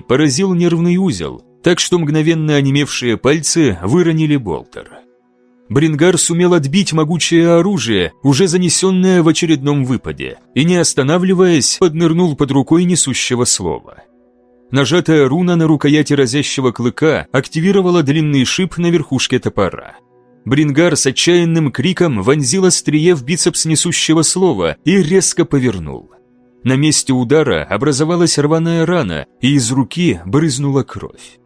поразил нервный узел, так что мгновенно онемевшие пальцы выронили болтер. Брингар сумел отбить могучее оружие, уже занесенное в очередном выпаде, и, не останавливаясь, поднырнул под рукой несущего слова. Нажатая руна на рукояти разящего клыка активировала длинный шип на верхушке топора. Брингар с отчаянным криком вонзил острие в бицепс несущего слова и резко повернул. На месте удара образовалась рваная рана, и из руки брызнула кровь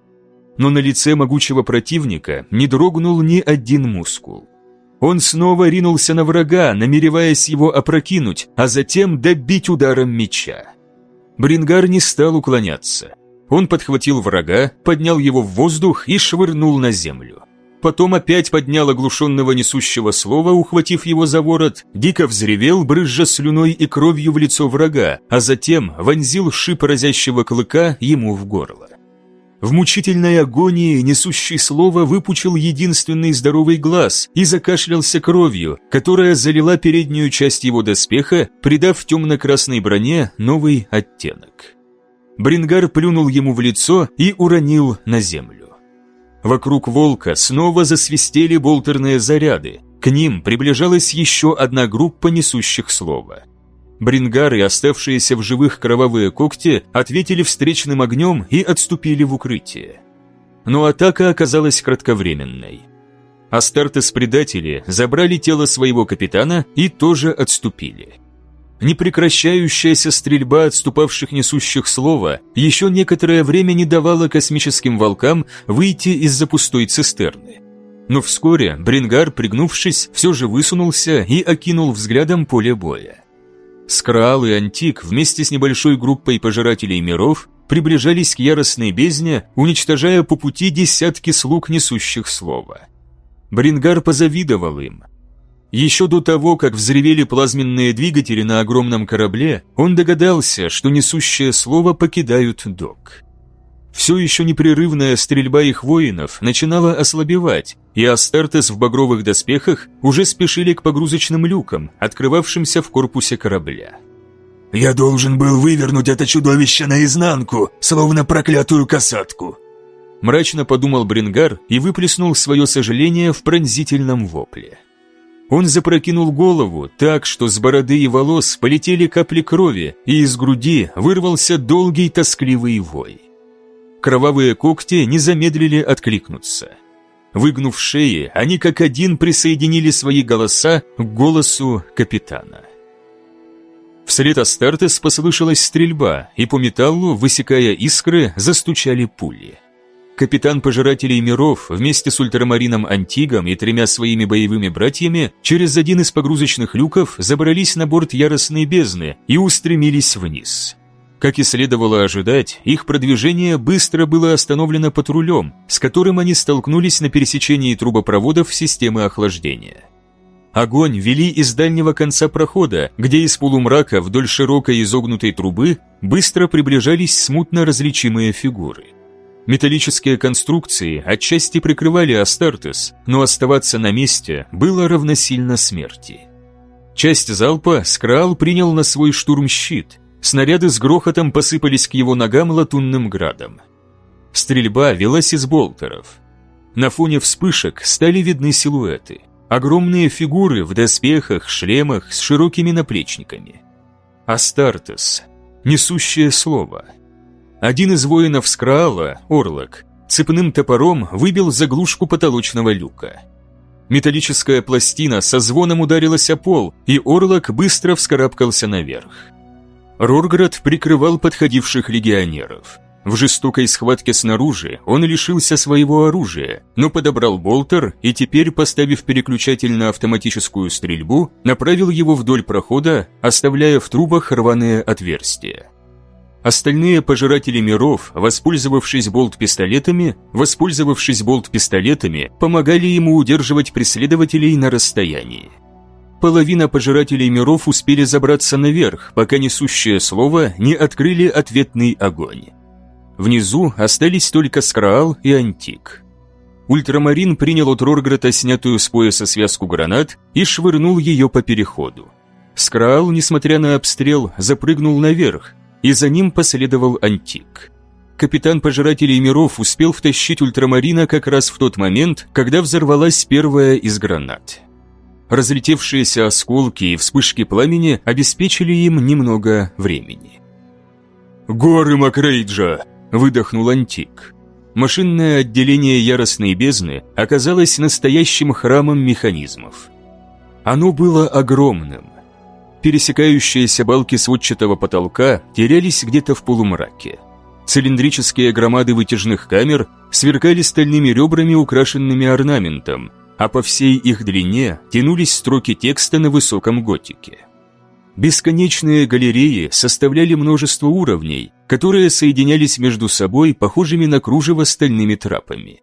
но на лице могучего противника не дрогнул ни один мускул. Он снова ринулся на врага, намереваясь его опрокинуть, а затем добить ударом меча. Брингар не стал уклоняться. Он подхватил врага, поднял его в воздух и швырнул на землю. Потом опять поднял оглушенного несущего слова, ухватив его за ворот, дико взревел, брызжа слюной и кровью в лицо врага, а затем вонзил шип разящего клыка ему в горло. В мучительной агонии несущий слово выпучил единственный здоровый глаз и закашлялся кровью, которая залила переднюю часть его доспеха, придав темно-красной броне новый оттенок. Брингар плюнул ему в лицо и уронил на землю. Вокруг волка снова засвистели болтерные заряды, к ним приближалась еще одна группа несущих слова. Брингар и оставшиеся в живых кровавые когти ответили встречным огнем и отступили в укрытие. Но атака оказалась кратковременной. Астартес-предатели забрали тело своего капитана и тоже отступили. Непрекращающаяся стрельба отступавших несущих слова еще некоторое время не давала космическим волкам выйти из-за пустой цистерны. Но вскоре Брингар, пригнувшись, все же высунулся и окинул взглядом поле боя. Скраал и Антик вместе с небольшой группой пожирателей миров приближались к яростной бездне, уничтожая по пути десятки слуг, несущих слова. Брингар позавидовал им. Еще до того, как взревели плазменные двигатели на огромном корабле, он догадался, что несущее слово покидают док. Все еще непрерывная стрельба их воинов начинала ослабевать, и Астартес в багровых доспехах уже спешили к погрузочным люкам, открывавшимся в корпусе корабля. «Я должен был вывернуть это чудовище наизнанку, словно проклятую касатку», мрачно подумал Брингар и выплеснул свое сожаление в пронзительном вопле. Он запрокинул голову так, что с бороды и волос полетели капли крови, и из груди вырвался долгий тоскливый вой. Кровавые когти не замедлили откликнуться. Выгнув шеи, они как один присоединили свои голоса к голосу капитана. Вслед Астартес послышалась стрельба, и по металлу, высекая искры, застучали пули. Капитан Пожирателей Миров вместе с ультрамарином Антигом и тремя своими боевыми братьями через один из погрузочных люков забрались на борт яростной бездны и устремились вниз. Как и следовало ожидать, их продвижение быстро было остановлено патрулем, с которым они столкнулись на пересечении трубопроводов системы охлаждения. Огонь вели из дальнего конца прохода, где из полумрака вдоль широкой изогнутой трубы быстро приближались смутно различимые фигуры. Металлические конструкции отчасти прикрывали Астартес, но оставаться на месте было равносильно смерти. Часть залпа Скраал принял на свой штурм щит, Снаряды с грохотом посыпались к его ногам латунным градом. Стрельба велась из болтеров. На фоне вспышек стали видны силуэты. Огромные фигуры в доспехах, шлемах с широкими наплечниками. Астартес. Несущее слово. Один из воинов Скраала, Орлок, цепным топором выбил заглушку потолочного люка. Металлическая пластина со звоном ударилась о пол, и Орлок быстро вскарабкался наверх. Рорград прикрывал подходивших легионеров. В жестокой схватке снаружи он лишился своего оружия, но подобрал болтер и теперь, поставив переключатель на автоматическую стрельбу, направил его вдоль прохода, оставляя в трубах рваные отверстия. Остальные пожиратели миров, воспользовавшись болт-пистолетами, воспользовавшись болт-пистолетами, помогали ему удерживать преследователей на расстоянии. Половина пожирателей миров успели забраться наверх, пока несущее слово не открыли ответный огонь. Внизу остались только Скраал и Антик. Ультрамарин принял от Рорграта снятую с пояса связку гранат и швырнул ее по переходу. Скраал, несмотря на обстрел, запрыгнул наверх, и за ним последовал Антик. капитан Пожирателей миров успел втащить ультрамарина как раз в тот момент, когда взорвалась первая из гранат. Разлетевшиеся осколки и вспышки пламени обеспечили им немного времени. «Горы Макрейджа!» – выдохнул Антик. Машинное отделение яростной бездны оказалось настоящим храмом механизмов. Оно было огромным. Пересекающиеся балки сводчатого потолка терялись где-то в полумраке. Цилиндрические громады вытяжных камер сверкали стальными ребрами, украшенными орнаментом, а по всей их длине тянулись строки текста на высоком готике. Бесконечные галереи составляли множество уровней, которые соединялись между собой похожими на кружево стальными трапами.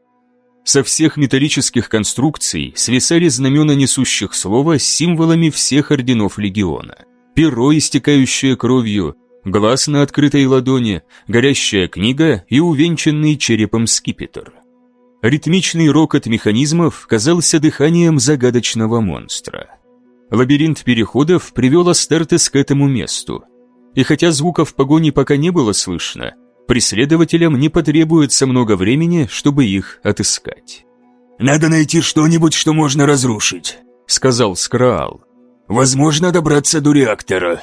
Со всех металлических конструкций свисали знамена несущих слова с символами всех орденов легиона. Перо, истекающее кровью, глаз на открытой ладони, горящая книга и увенчанный черепом скипетр. Ритмичный рокот механизмов казался дыханием загадочного монстра. Лабиринт переходов привел Астертес к этому месту. И хотя звуков погони пока не было слышно, преследователям не потребуется много времени, чтобы их отыскать. «Надо найти что-нибудь, что можно разрушить», — сказал Скраал. «Возможно, добраться до реактора».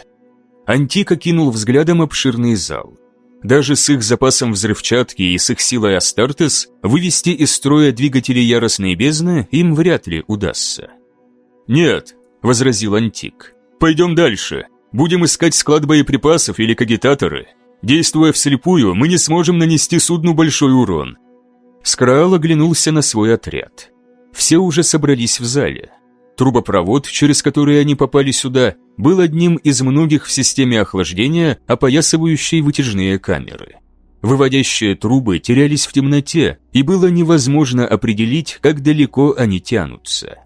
Антика кинул взглядом обширный зал. Даже с их запасом взрывчатки и с их силой Астартес вывести из строя двигатели яростной бездны им вряд ли удастся. «Нет», возразил Антик. «Пойдем дальше. Будем искать склад боеприпасов или кагитаторы. Действуя вслепую, мы не сможем нанести судну большой урон». Скраал оглянулся на свой отряд. Все уже собрались в зале. Трубопровод, через который они попали сюда, был одним из многих в системе охлаждения, опоясывающей вытяжные камеры. Выводящие трубы терялись в темноте, и было невозможно определить, как далеко они тянутся.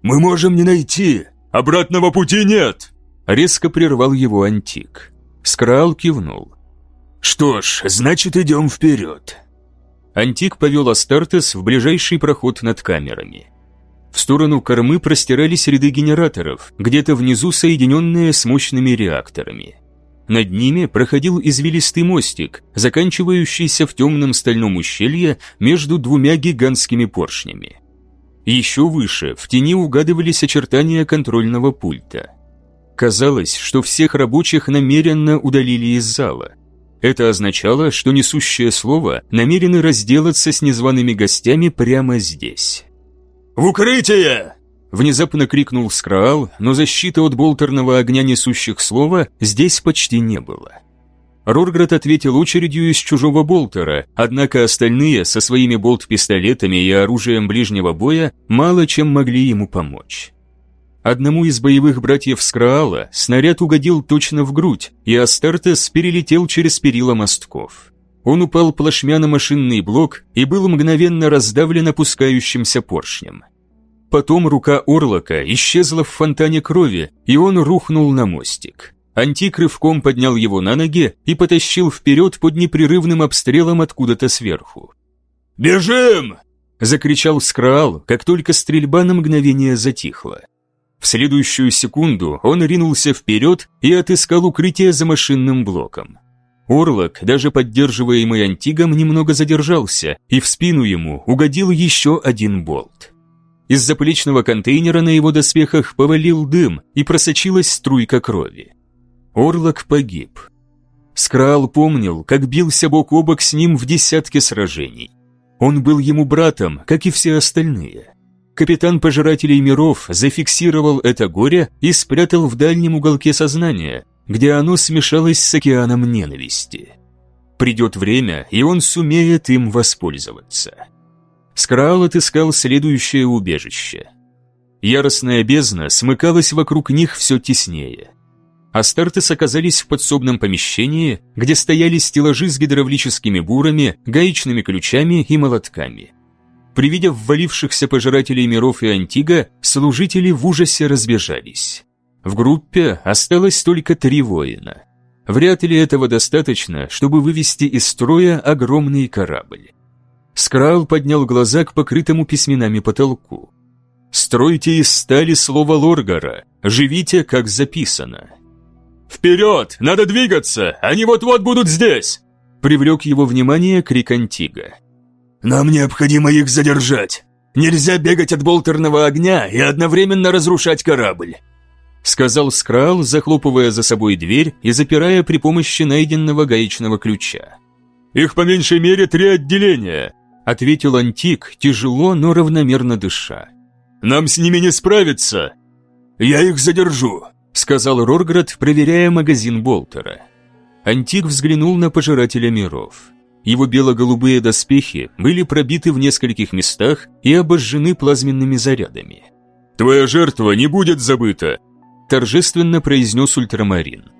«Мы можем не найти! Обратного пути нет!» Резко прервал его антик. Скрал кивнул. «Что ж, значит, идем вперед!» Антик повел Астартес в ближайший проход над камерами. В сторону кормы простирались ряды генераторов, где-то внизу соединенные с мощными реакторами. Над ними проходил извилистый мостик, заканчивающийся в темном стальном ущелье между двумя гигантскими поршнями. Еще выше, в тени угадывались очертания контрольного пульта. Казалось, что всех рабочих намеренно удалили из зала. Это означало, что несущее слово намерены разделаться с незваными гостями прямо здесь. «В укрытие!» Внезапно крикнул Скраал, но защиты от болтерного огня несущих слова здесь почти не было. Рорград ответил очередью из чужого болтера, однако остальные со своими болт-пистолетами и оружием ближнего боя мало чем могли ему помочь. Одному из боевых братьев Скраала снаряд угодил точно в грудь, и Астартес перелетел через перила мостков. Он упал плашмя на машинный блок и был мгновенно раздавлен опускающимся поршнем. Потом рука Орлока исчезла в фонтане крови, и он рухнул на мостик. Антик рывком поднял его на ноги и потащил вперед под непрерывным обстрелом откуда-то сверху. «Бежим!» – закричал Скраал, как только стрельба на мгновение затихла. В следующую секунду он ринулся вперед и отыскал укрытие за машинным блоком. Орлок, даже поддерживаемый Антигом, немного задержался, и в спину ему угодил еще один болт. Из заплечного контейнера на его доспехах повалил дым и просочилась струйка крови. Орлок погиб. Скрал помнил, как бился бок о бок с ним в десятке сражений. Он был ему братом, как и все остальные. Капитан Пожирателей миров зафиксировал это горе и спрятал в дальнем уголке сознания, где оно смешалось с океаном ненависти. Придет время, и он сумеет им воспользоваться. Скрал отыскал следующее убежище. Яростная бездна смыкалась вокруг них все теснее – Астартес оказались в подсобном помещении, где стояли стеллажи с гидравлическими бурами, гаечными ключами и молотками. При виде ввалившихся пожирателей миров и Антига, служители в ужасе разбежались. В группе осталось только три воина. Вряд ли этого достаточно, чтобы вывести из строя огромный корабль. Скрал поднял глаза к покрытому письменами потолку. «Стройте из стали слово Лоргара, живите, как записано». «Вперед! Надо двигаться! Они вот-вот будут здесь!» Привлек его внимание крик Антига. «Нам необходимо их задержать. Нельзя бегать от болтерного огня и одновременно разрушать корабль», сказал Скрал, захлопывая за собой дверь и запирая при помощи найденного гаечного ключа. «Их по меньшей мере три отделения», ответил Антик, тяжело, но равномерно дыша. «Нам с ними не справиться!» «Я их задержу», — сказал Рорград, проверяя магазин Болтера. Антик взглянул на Пожирателя миров. Его бело-голубые доспехи были пробиты в нескольких местах и обожжены плазменными зарядами. «Твоя жертва не будет забыта», – торжественно произнес ультрамарин.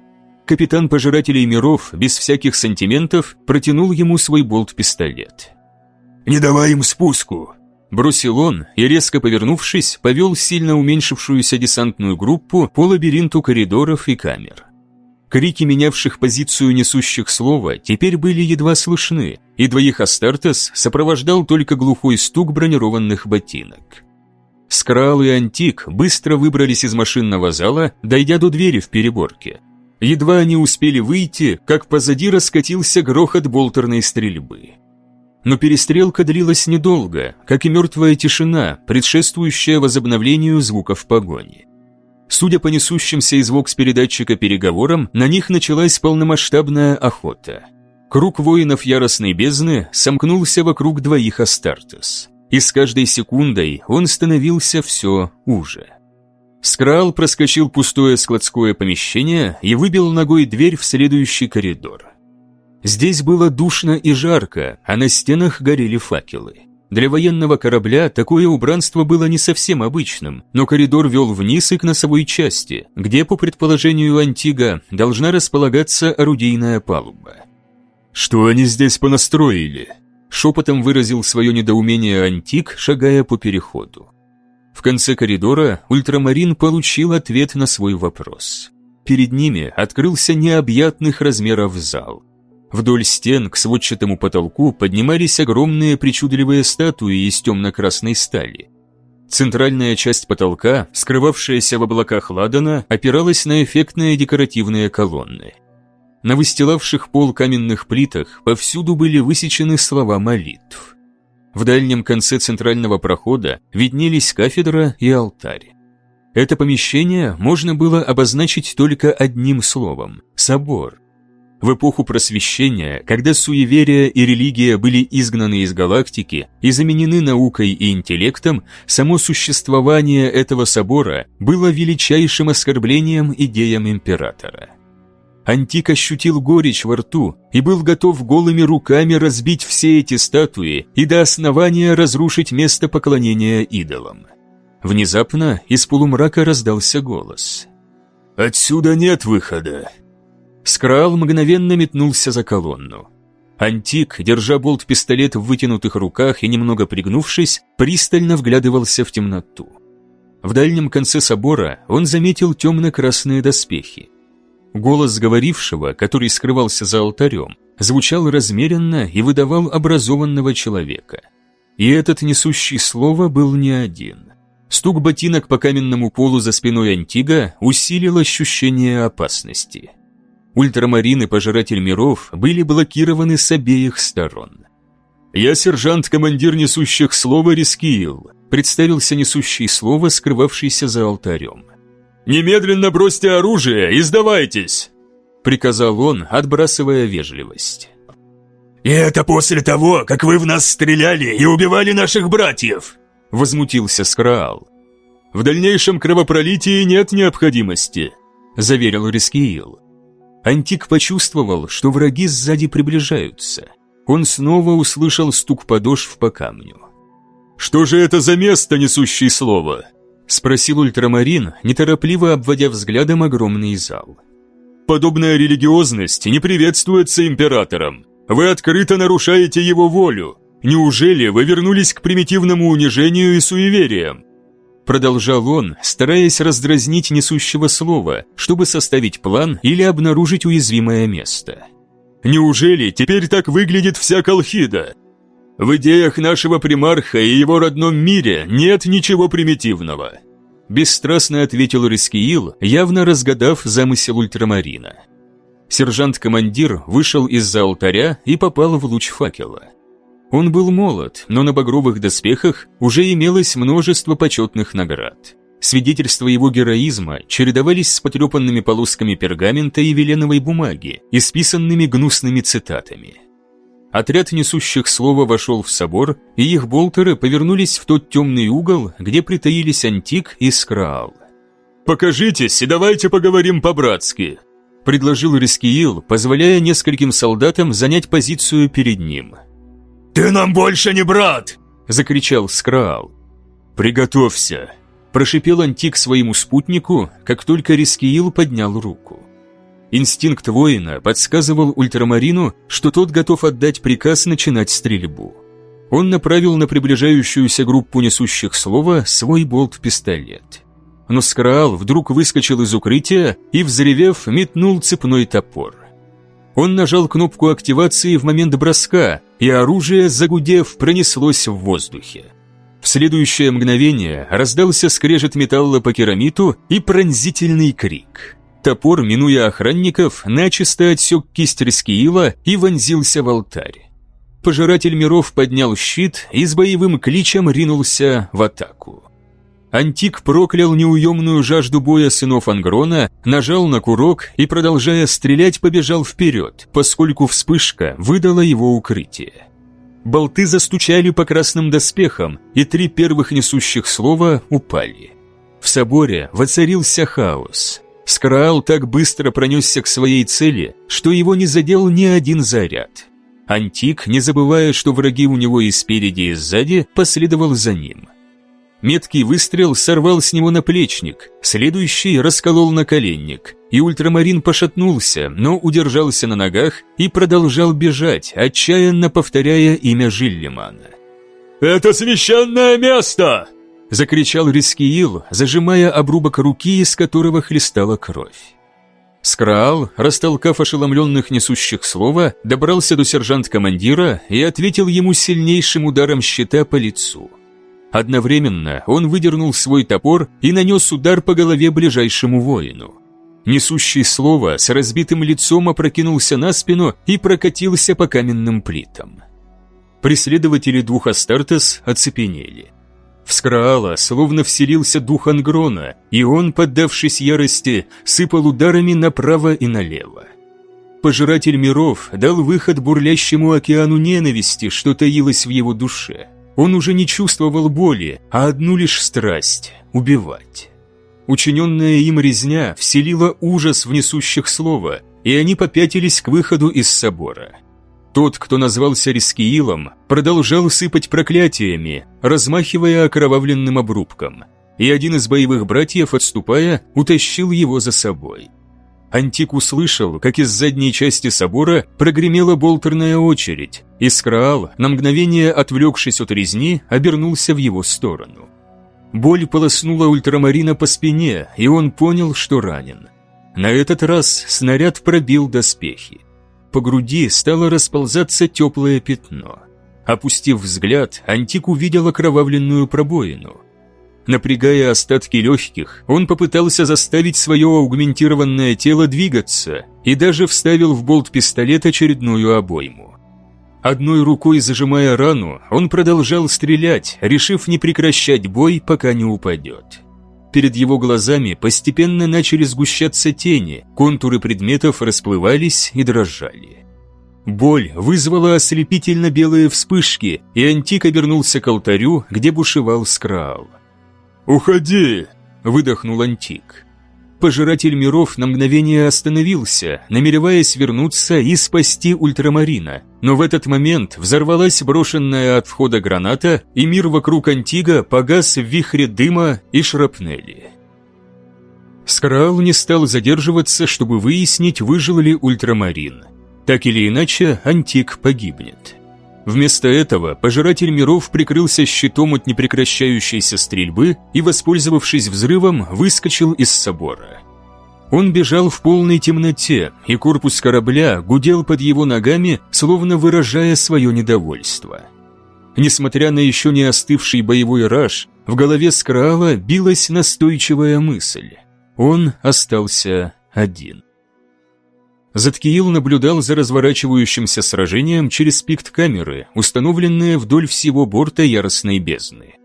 Капитан Пожирателей миров, без всяких сантиментов, протянул ему свой болт-пистолет. «Не давай им спуску!» Бросил он и, резко повернувшись, повел сильно уменьшившуюся десантную группу по лабиринту коридоров и камер. Крики менявших позицию несущих слова теперь были едва слышны, и двоих Астартес сопровождал только глухой стук бронированных ботинок. Скрал и Антик быстро выбрались из машинного зала, дойдя до двери в переборке. Едва они успели выйти, как позади раскатился грохот болтерной стрельбы. Но перестрелка длилась недолго, как и мертвая тишина, предшествующая возобновлению звуков погони. Судя по несущимся из вокс-передатчика переговорам, на них началась полномасштабная охота. Круг воинов яростной бездны сомкнулся вокруг двоих Астартес, и с каждой секундой он становился все уже. Скрал проскочил пустое складское помещение и выбил ногой дверь в следующий коридор. Здесь было душно и жарко, а на стенах горели факелы. Для военного корабля такое убранство было не совсем обычным, но коридор вел вниз и к носовой части, где, по предположению Антига, должна располагаться орудийная палуба. «Что они здесь понастроили?» Шепотом выразил свое недоумение Антик, шагая по переходу. В конце коридора ультрамарин получил ответ на свой вопрос. Перед ними открылся необъятных размеров зал – Вдоль стен к сводчатому потолку поднимались огромные причудливые статуи из темно-красной стали. Центральная часть потолка, скрывавшаяся в облаках ладана, опиралась на эффектные декоративные колонны. На выстилавших пол каменных плитах повсюду были высечены слова молитв. В дальнем конце центрального прохода виднелись кафедра и алтарь. Это помещение можно было обозначить только одним словом – собор. В эпоху просвещения, когда суеверия и религия были изгнаны из галактики и заменены наукой и интеллектом, само существование этого собора было величайшим оскорблением идеям императора. Антик ощутил горечь во рту и был готов голыми руками разбить все эти статуи и до основания разрушить место поклонения идолам. Внезапно из полумрака раздался голос. «Отсюда нет выхода. Скрал мгновенно метнулся за колонну. Антик, держа болт-пистолет в вытянутых руках и немного пригнувшись, пристально вглядывался в темноту. В дальнем конце собора он заметил темно-красные доспехи. Голос говорившего, который скрывался за алтарем, звучал размеренно и выдавал образованного человека. И этот несущий слово был не один. Стук ботинок по каменному полу за спиной Антига усилил ощущение опасности. Ультрамарин и Пожиратель миров были блокированы с обеих сторон. «Я сержант-командир несущих слова Рискиил», представился несущий слово, скрывавшийся за алтарем. «Немедленно бросьте оружие и сдавайтесь!» приказал он, отбрасывая вежливость. «И это после того, как вы в нас стреляли и убивали наших братьев!» возмутился Скраал. «В дальнейшем кровопролитии нет необходимости», заверил Рискиил. Антик почувствовал, что враги сзади приближаются. Он снова услышал стук подошв по камню. «Что же это за место, несущее слово?» Спросил ультрамарин, неторопливо обводя взглядом огромный зал. «Подобная религиозность не приветствуется императором. Вы открыто нарушаете его волю. Неужели вы вернулись к примитивному унижению и суевериям? Продолжал он, стараясь раздразнить несущего слова, чтобы составить план или обнаружить уязвимое место. «Неужели теперь так выглядит вся Колхида? В идеях нашего примарха и его родном мире нет ничего примитивного», бесстрастно ответил Рискиил, явно разгадав замысел ультрамарина. Сержант-командир вышел из-за алтаря и попал в луч факела. Он был молод, но на багровых доспехах уже имелось множество почетных наград. Свидетельства его героизма чередовались с потрепанными полосками пергамента и веленовой бумаги, исписанными гнусными цитатами. Отряд несущих слова вошел в собор, и их болтеры повернулись в тот темный угол, где притаились Антик и Скраал. «Покажитесь и давайте поговорим по-братски», – предложил Рискиил, позволяя нескольким солдатам занять позицию перед ним. «Ты нам больше не брат!» – закричал Скраал. «Приготовься!» Прошипел Антик своему спутнику, как только Рискиил поднял руку. Инстинкт воина подсказывал ультрамарину, что тот готов отдать приказ начинать стрельбу. Он направил на приближающуюся группу несущих слова свой болт-пистолет. Но Скраал вдруг выскочил из укрытия и, взревев, метнул цепной топор. Он нажал кнопку активации в момент броска, и оружие, загудев, пронеслось в воздухе. В следующее мгновение раздался скрежет металла по керамиту и пронзительный крик. Топор, минуя охранников, начисто отсек кисть Рискиила и вонзился в алтарь. Пожиратель миров поднял щит и с боевым кличем ринулся в атаку. Антик проклял неуемную жажду боя сынов Ангрона, нажал на курок и, продолжая стрелять, побежал вперед, поскольку вспышка выдала его укрытие. Болты застучали по красным доспехам, и три первых несущих слова упали. В соборе воцарился хаос. Скраал так быстро пронесся к своей цели, что его не задел ни один заряд. Антик, не забывая, что враги у него и спереди, и сзади, последовал за ним. Меткий выстрел сорвал с него наплечник, следующий расколол наколенник, и ультрамарин пошатнулся, но удержался на ногах и продолжал бежать, отчаянно повторяя имя Жиллимана. «Это священное место!» – закричал Рискиил, зажимая обрубок руки, из которого хлестала кровь. Скраал, растолкав ошеломленных несущих слова, добрался до сержант-командира и ответил ему сильнейшим ударом щита по лицу – Одновременно он выдернул свой топор и нанес удар по голове ближайшему воину. Несущий слово с разбитым лицом опрокинулся на спину и прокатился по каменным плитам. Преследователи двух Астартес оцепенели. В Скраала словно вселился дух Ангрона, и он, поддавшись ярости, сыпал ударами направо и налево. Пожиратель миров дал выход бурлящему океану ненависти, что таилось в его душе – он уже не чувствовал боли, а одну лишь страсть – убивать. Учиненная им резня вселила ужас в несущих слова, и они попятились к выходу из собора. Тот, кто назвался Рискиилом, продолжал сыпать проклятиями, размахивая окровавленным обрубком, и один из боевых братьев, отступая, утащил его за собой. Антик услышал, как из задней части собора прогремела болтерная очередь, и Скраал, на мгновение отвлекшись от резни, обернулся в его сторону. Боль полоснула ультрамарина по спине, и он понял, что ранен. На этот раз снаряд пробил доспехи. По груди стало расползаться теплое пятно. Опустив взгляд, Антик увидел окровавленную пробоину – Напрягая остатки легких, он попытался заставить свое аугментированное тело двигаться и даже вставил в болт пистолет очередную обойму. Одной рукой зажимая рану, он продолжал стрелять, решив не прекращать бой, пока не упадет. Перед его глазами постепенно начали сгущаться тени, контуры предметов расплывались и дрожали. Боль вызвала ослепительно белые вспышки, и Антик обернулся к алтарю, где бушевал Скраал. «Уходи!» – выдохнул Антик. Пожиратель миров на мгновение остановился, намереваясь вернуться и спасти ультрамарина, но в этот момент взорвалась брошенная от входа граната, и мир вокруг Антига погас в вихре дыма и шрапнели. Скрал не стал задерживаться, чтобы выяснить, выжил ли ультрамарин. Так или иначе, Антик погибнет. Вместо этого пожиратель миров прикрылся щитом от непрекращающейся стрельбы и, воспользовавшись взрывом, выскочил из собора. Он бежал в полной темноте, и корпус корабля гудел под его ногами, словно выражая свое недовольство. Несмотря на еще не остывший боевой раж, в голове Скраала билась настойчивая мысль. Он остался один. Заткиил наблюдал за разворачивающимся сражением через пикт камеры, установленные вдоль всего борта яростной бездны.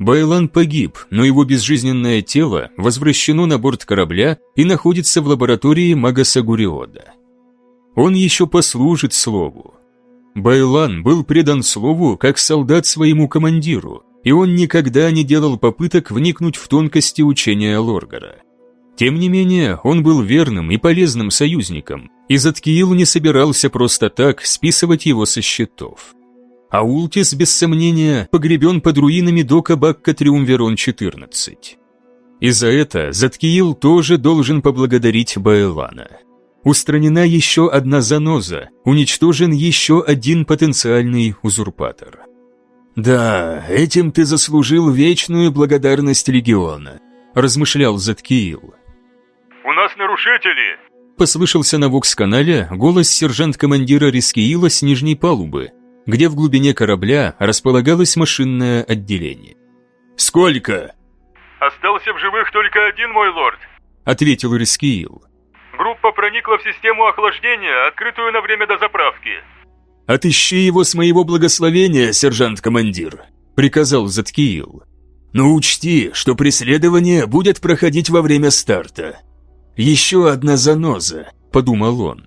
Байлан погиб, но его безжизненное тело возвращено на борт корабля и находится в лаборатории Магаса Гуриода. Он еще послужит слову. Байлан был предан слову как солдат своему командиру, и он никогда не делал попыток вникнуть в тонкости учения Лоргара. Тем не менее, он был верным и полезным союзником, и Заткиил не собирался просто так списывать его со счетов. А Ултис, без сомнения, погребен под руинами дока Бакка Триумверон-14. И за это Заткиил тоже должен поблагодарить Баэлана. Устранена еще одна заноза, уничтожен еще один потенциальный узурпатор. «Да, этим ты заслужил вечную благодарность Легиона», – размышлял Заткиил. «У нас нарушители!» Послышался на вокс-канале голос сержант-командира Рискиила с нижней палубы, где в глубине корабля располагалось машинное отделение. «Сколько?» «Остался в живых только один, мой лорд», — ответил Рискиил. «Группа проникла в систему охлаждения, открытую на время дозаправки». «Отыщи его с моего благословения, сержант-командир», — приказал Заткиил. «Но учти, что преследование будет проходить во время старта. «Еще одна заноза», — подумал он.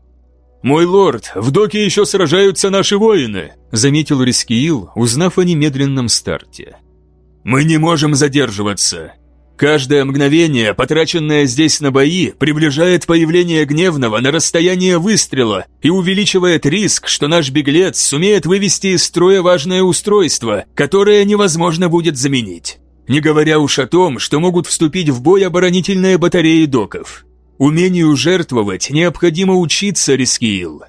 «Мой лорд, в доке еще сражаются наши воины», — заметил Рискиил, узнав о немедленном старте. «Мы не можем задерживаться. Каждое мгновение, потраченное здесь на бои, приближает появление гневного на расстояние выстрела и увеличивает риск, что наш беглец сумеет вывести из строя важное устройство, которое невозможно будет заменить. Не говоря уж о том, что могут вступить в бой оборонительные батареи доков. Умению жертвовать необходимо учиться, Рискиил.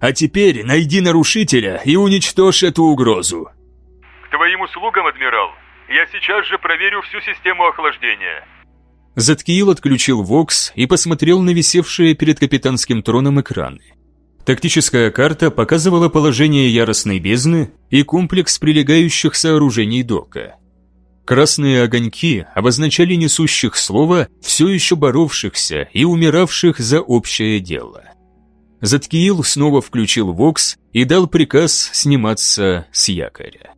А теперь найди нарушителя и уничтожь эту угрозу. К твоим услугам, адмирал. Я сейчас же проверю всю систему охлаждения. Заткиил отключил Вокс и посмотрел на висевшие перед капитанским троном экраны. Тактическая карта показывала положение яростной бездны и комплекс прилегающих сооружений дока. Красные огоньки обозначали несущих слова, все еще боровшихся и умиравших за общее дело. Заткиил снова включил Вокс и дал приказ сниматься с якоря.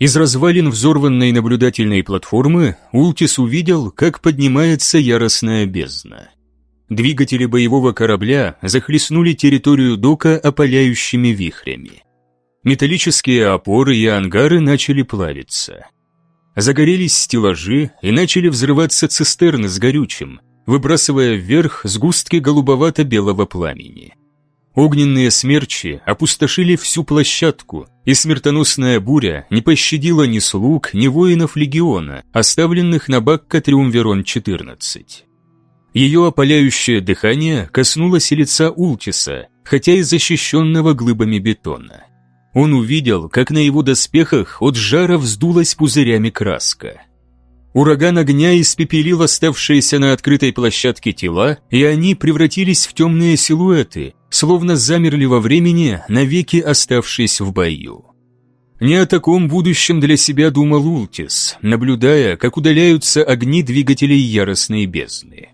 Из развалин взорванной наблюдательной платформы Ултис увидел, как поднимается яростная бездна. Двигатели боевого корабля захлестнули территорию дока опаляющими вихрями. Металлические опоры и ангары начали плавиться. Загорелись стеллажи и начали взрываться цистерны с горючим, выбрасывая вверх сгустки голубовато-белого пламени. Огненные смерчи опустошили всю площадку, и смертоносная буря не пощадила ни слуг, ни воинов легиона, оставленных на Бакка Триумверон-14. Ее опаляющее дыхание коснулось лица Ултиса, хотя и защищенного глыбами бетона. Он увидел, как на его доспехах от жара вздулась пузырями краска. Ураган огня испепелил оставшиеся на открытой площадке тела, и они превратились в темные силуэты, словно замерли во времени, навеки оставшись в бою. Не о таком будущем для себя думал Ултис, наблюдая, как удаляются огни двигателей яростной бездны.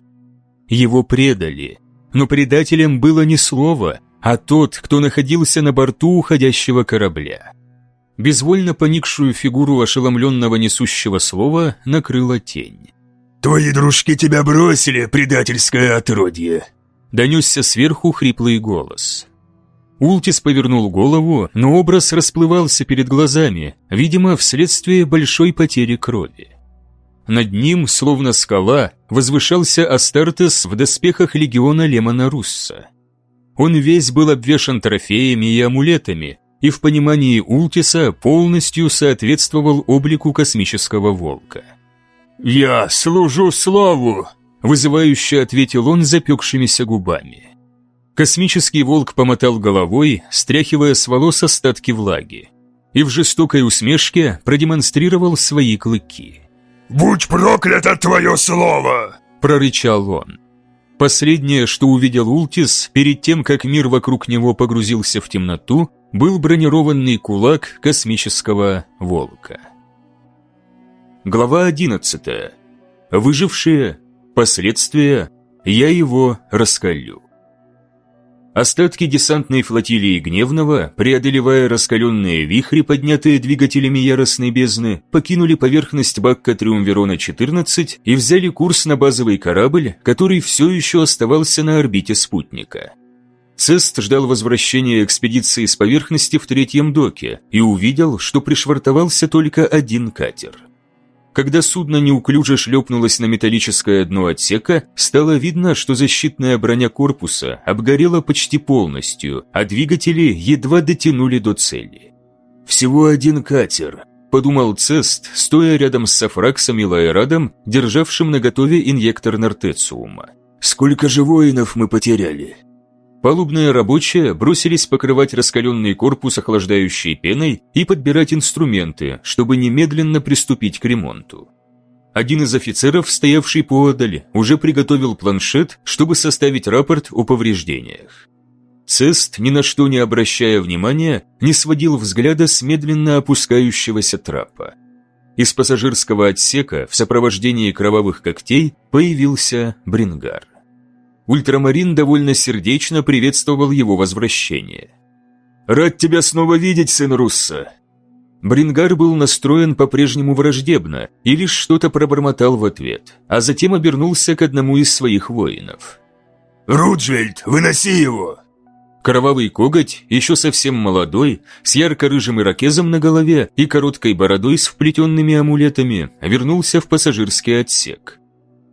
Его предали, но предателем было не слово, а тот, кто находился на борту уходящего корабля. Безвольно поникшую фигуру ошеломленного несущего слова накрыла тень. «Твои дружки тебя бросили, предательское отродье!» Донесся сверху хриплый голос. Ултис повернул голову, но образ расплывался перед глазами, видимо, вследствие большой потери крови. Над ним, словно скала, возвышался Астартес в доспехах легиона Лемона Русса. Он весь был обвешан трофеями и амулетами, и в понимании Ултиса полностью соответствовал облику космического волка. «Я служу славу!» – вызывающе ответил он запекшимися губами. Космический волк помотал головой, стряхивая с волос остатки влаги, и в жестокой усмешке продемонстрировал свои клыки. «Будь проклято твое слово!» – прорычал он. Последнее, что увидел Ултис перед тем, как мир вокруг него погрузился в темноту, был бронированный кулак космического волка. Глава 11. Выжившие. Последствия. Я его раскалю. Остатки десантной флотилии Гневного, преодолевая раскаленные вихри, поднятые двигателями яростной бездны, покинули поверхность Бакка Триумверона-14 и взяли курс на базовый корабль, который все еще оставался на орбите спутника. Цест ждал возвращения экспедиции с поверхности в третьем доке и увидел, что пришвартовался только один катер – когда судно неуклюже шлепнулось на металлическое дно отсека, стало видно, что защитная броня корпуса обгорела почти полностью, а двигатели едва дотянули до цели. «Всего один катер», – подумал Цест, стоя рядом с Сафраксом и Лаэрадом, державшим наготове инъектор Нортециума. «Сколько же воинов мы потеряли?» Палубные рабочие бросились покрывать раскаленный корпус охлаждающей пеной и подбирать инструменты, чтобы немедленно приступить к ремонту. Один из офицеров, стоявший поодаль, уже приготовил планшет, чтобы составить рапорт о повреждениях. Цест, ни на что не обращая внимания, не сводил взгляда с медленно опускающегося трапа. Из пассажирского отсека в сопровождении кровавых когтей появился Брингар. Ультрамарин довольно сердечно приветствовал его возвращение. «Рад тебя снова видеть, сын Русса!» Брингар был настроен по-прежнему враждебно и лишь что-то пробормотал в ответ, а затем обернулся к одному из своих воинов. «Руджвельд, выноси его!» Кровавый коготь, еще совсем молодой, с ярко-рыжим ирокезом на голове и короткой бородой с вплетенными амулетами, вернулся в пассажирский отсек.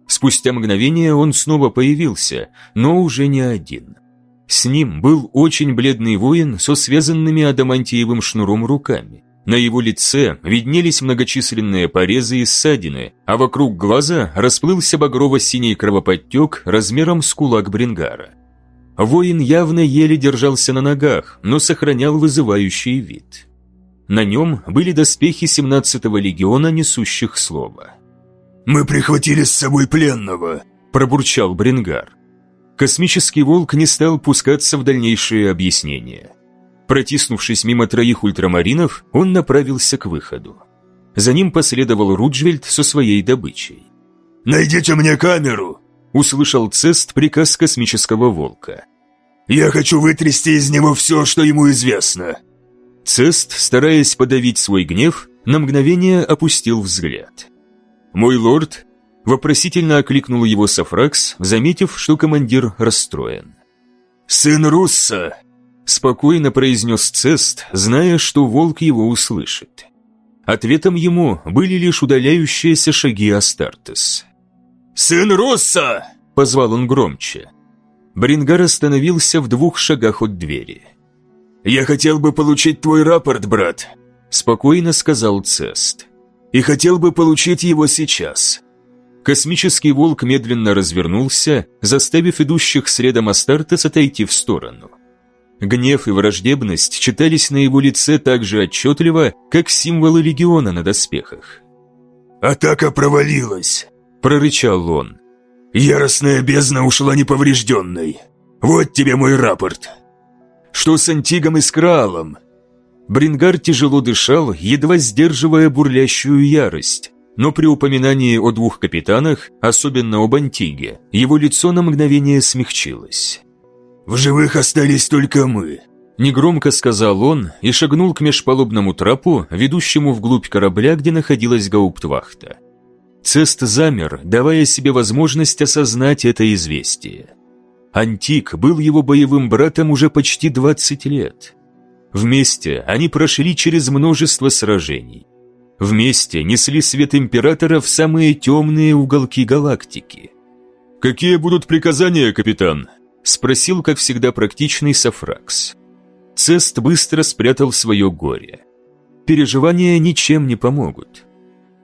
Спустя мгновение он снова появился, но уже не один. С ним был очень бледный воин со связанными адамантиевым шнуром руками. На его лице виднелись многочисленные порезы и ссадины, а вокруг глаза расплылся багрово-синий кровоподтек размером с кулак Брингара. Воин явно еле держался на ногах, но сохранял вызывающий вид. На нем были доспехи 17-го легиона, несущих слово. «Мы прихватили с собой пленного», – пробурчал Брингар. Космический волк не стал пускаться в дальнейшие объяснения. Протиснувшись мимо троих ультрамаринов, он направился к выходу. За ним последовал Руджвельд со своей добычей. «Найдите мне камеру!» – услышал Цест приказ космического волка. «Я хочу вытрясти из него все, что ему известно!» Цест, стараясь подавить свой гнев, на мгновение опустил взгляд. «Мой лорд?» – вопросительно окликнул его Сафракс, заметив, что командир расстроен. «Сын Русса!» – спокойно произнес Цест, зная, что волк его услышит. Ответом ему были лишь удаляющиеся шаги Астартес. «Сын Русса!» – позвал он громче. Брингар остановился в двух шагах от двери. «Я хотел бы получить твой рапорт, брат», – спокойно сказал Цест и хотел бы получить его сейчас». Космический волк медленно развернулся, заставив идущих следом Астартес отойти в сторону. Гнев и враждебность читались на его лице так же отчетливо, как символы легиона на доспехах. «Атака провалилась», – прорычал он. «Яростная бездна ушла неповрежденной. Вот тебе мой рапорт». «Что с Антигом и Скраалом?» Брингар тяжело дышал, едва сдерживая бурлящую ярость. Но при упоминании о двух капитанах, особенно об Антиге, его лицо на мгновение смягчилось. «В живых остались только мы», – негромко сказал он и шагнул к межпалубному трапу, ведущему вглубь корабля, где находилась гауптвахта. Цест замер, давая себе возможность осознать это известие. Антик был его боевым братом уже почти 20 лет. Вместе они прошли через множество сражений. Вместе несли свет Императора в самые темные уголки галактики. «Какие будут приказания, капитан?» – спросил, как всегда, практичный Сафракс. Цест быстро спрятал свое горе. Переживания ничем не помогут.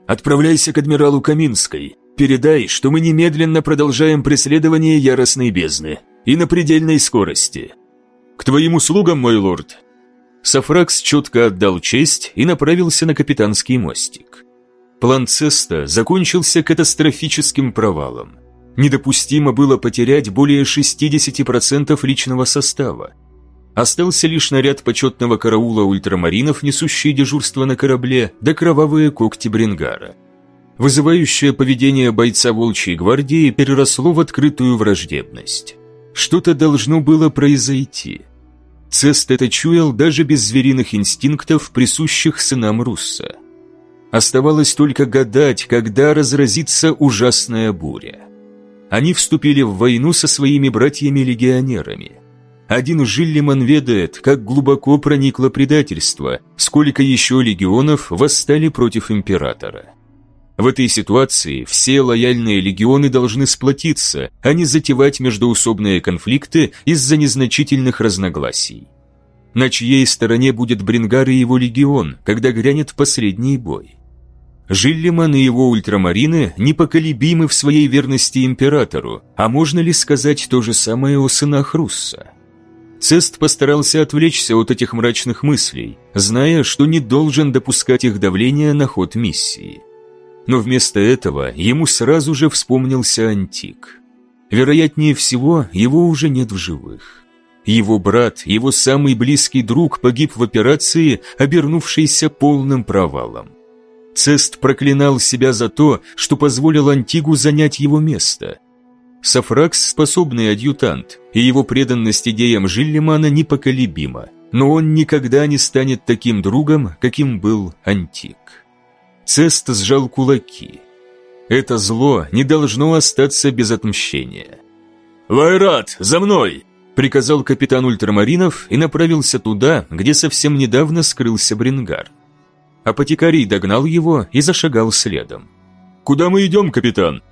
«Отправляйся к адмиралу Каминской. Передай, что мы немедленно продолжаем преследование яростной бездны. И на предельной скорости». «К твоим услугам, мой лорд», Сафракс четко отдал честь и направился на капитанский мостик. План Цеста закончился катастрофическим провалом. Недопустимо было потерять более 60% личного состава. Остался лишь наряд почетного караула ультрамаринов, несущий дежурство на корабле, да кровавые когти Брингара. Вызывающее поведение бойца Волчьей гвардии переросло в открытую враждебность. Что-то должно было произойти. Цест это чуял даже без звериных инстинктов, присущих сынам Русса. Оставалось только гадать, когда разразится ужасная буря. Они вступили в войну со своими братьями-легионерами. Один Жиллиман ведает, как глубоко проникло предательство, сколько еще легионов восстали против императора. В этой ситуации все лояльные легионы должны сплотиться, а не затевать междоусобные конфликты из-за незначительных разногласий. На чьей стороне будет Брингар и его легион, когда грянет последний бой? Жиллиман и его ультрамарины непоколебимы в своей верности императору, а можно ли сказать то же самое о сынах Русса? Цест постарался отвлечься от этих мрачных мыслей, зная, что не должен допускать их давления на ход миссии но вместо этого ему сразу же вспомнился Антик. Вероятнее всего, его уже нет в живых. Его брат, его самый близкий друг погиб в операции, обернувшейся полным провалом. Цест проклинал себя за то, что позволил Антигу занять его место. Сафракс – способный адъютант, и его преданность идеям Жиллимана непоколебима, но он никогда не станет таким другом, каким был Антик. Цест сжал кулаки. Это зло не должно остаться без отмщения. «Вайрат, за мной!» – приказал капитан ультрамаринов и направился туда, где совсем недавно скрылся Брингар. Апотекарий догнал его и зашагал следом. «Куда мы идем, капитан?»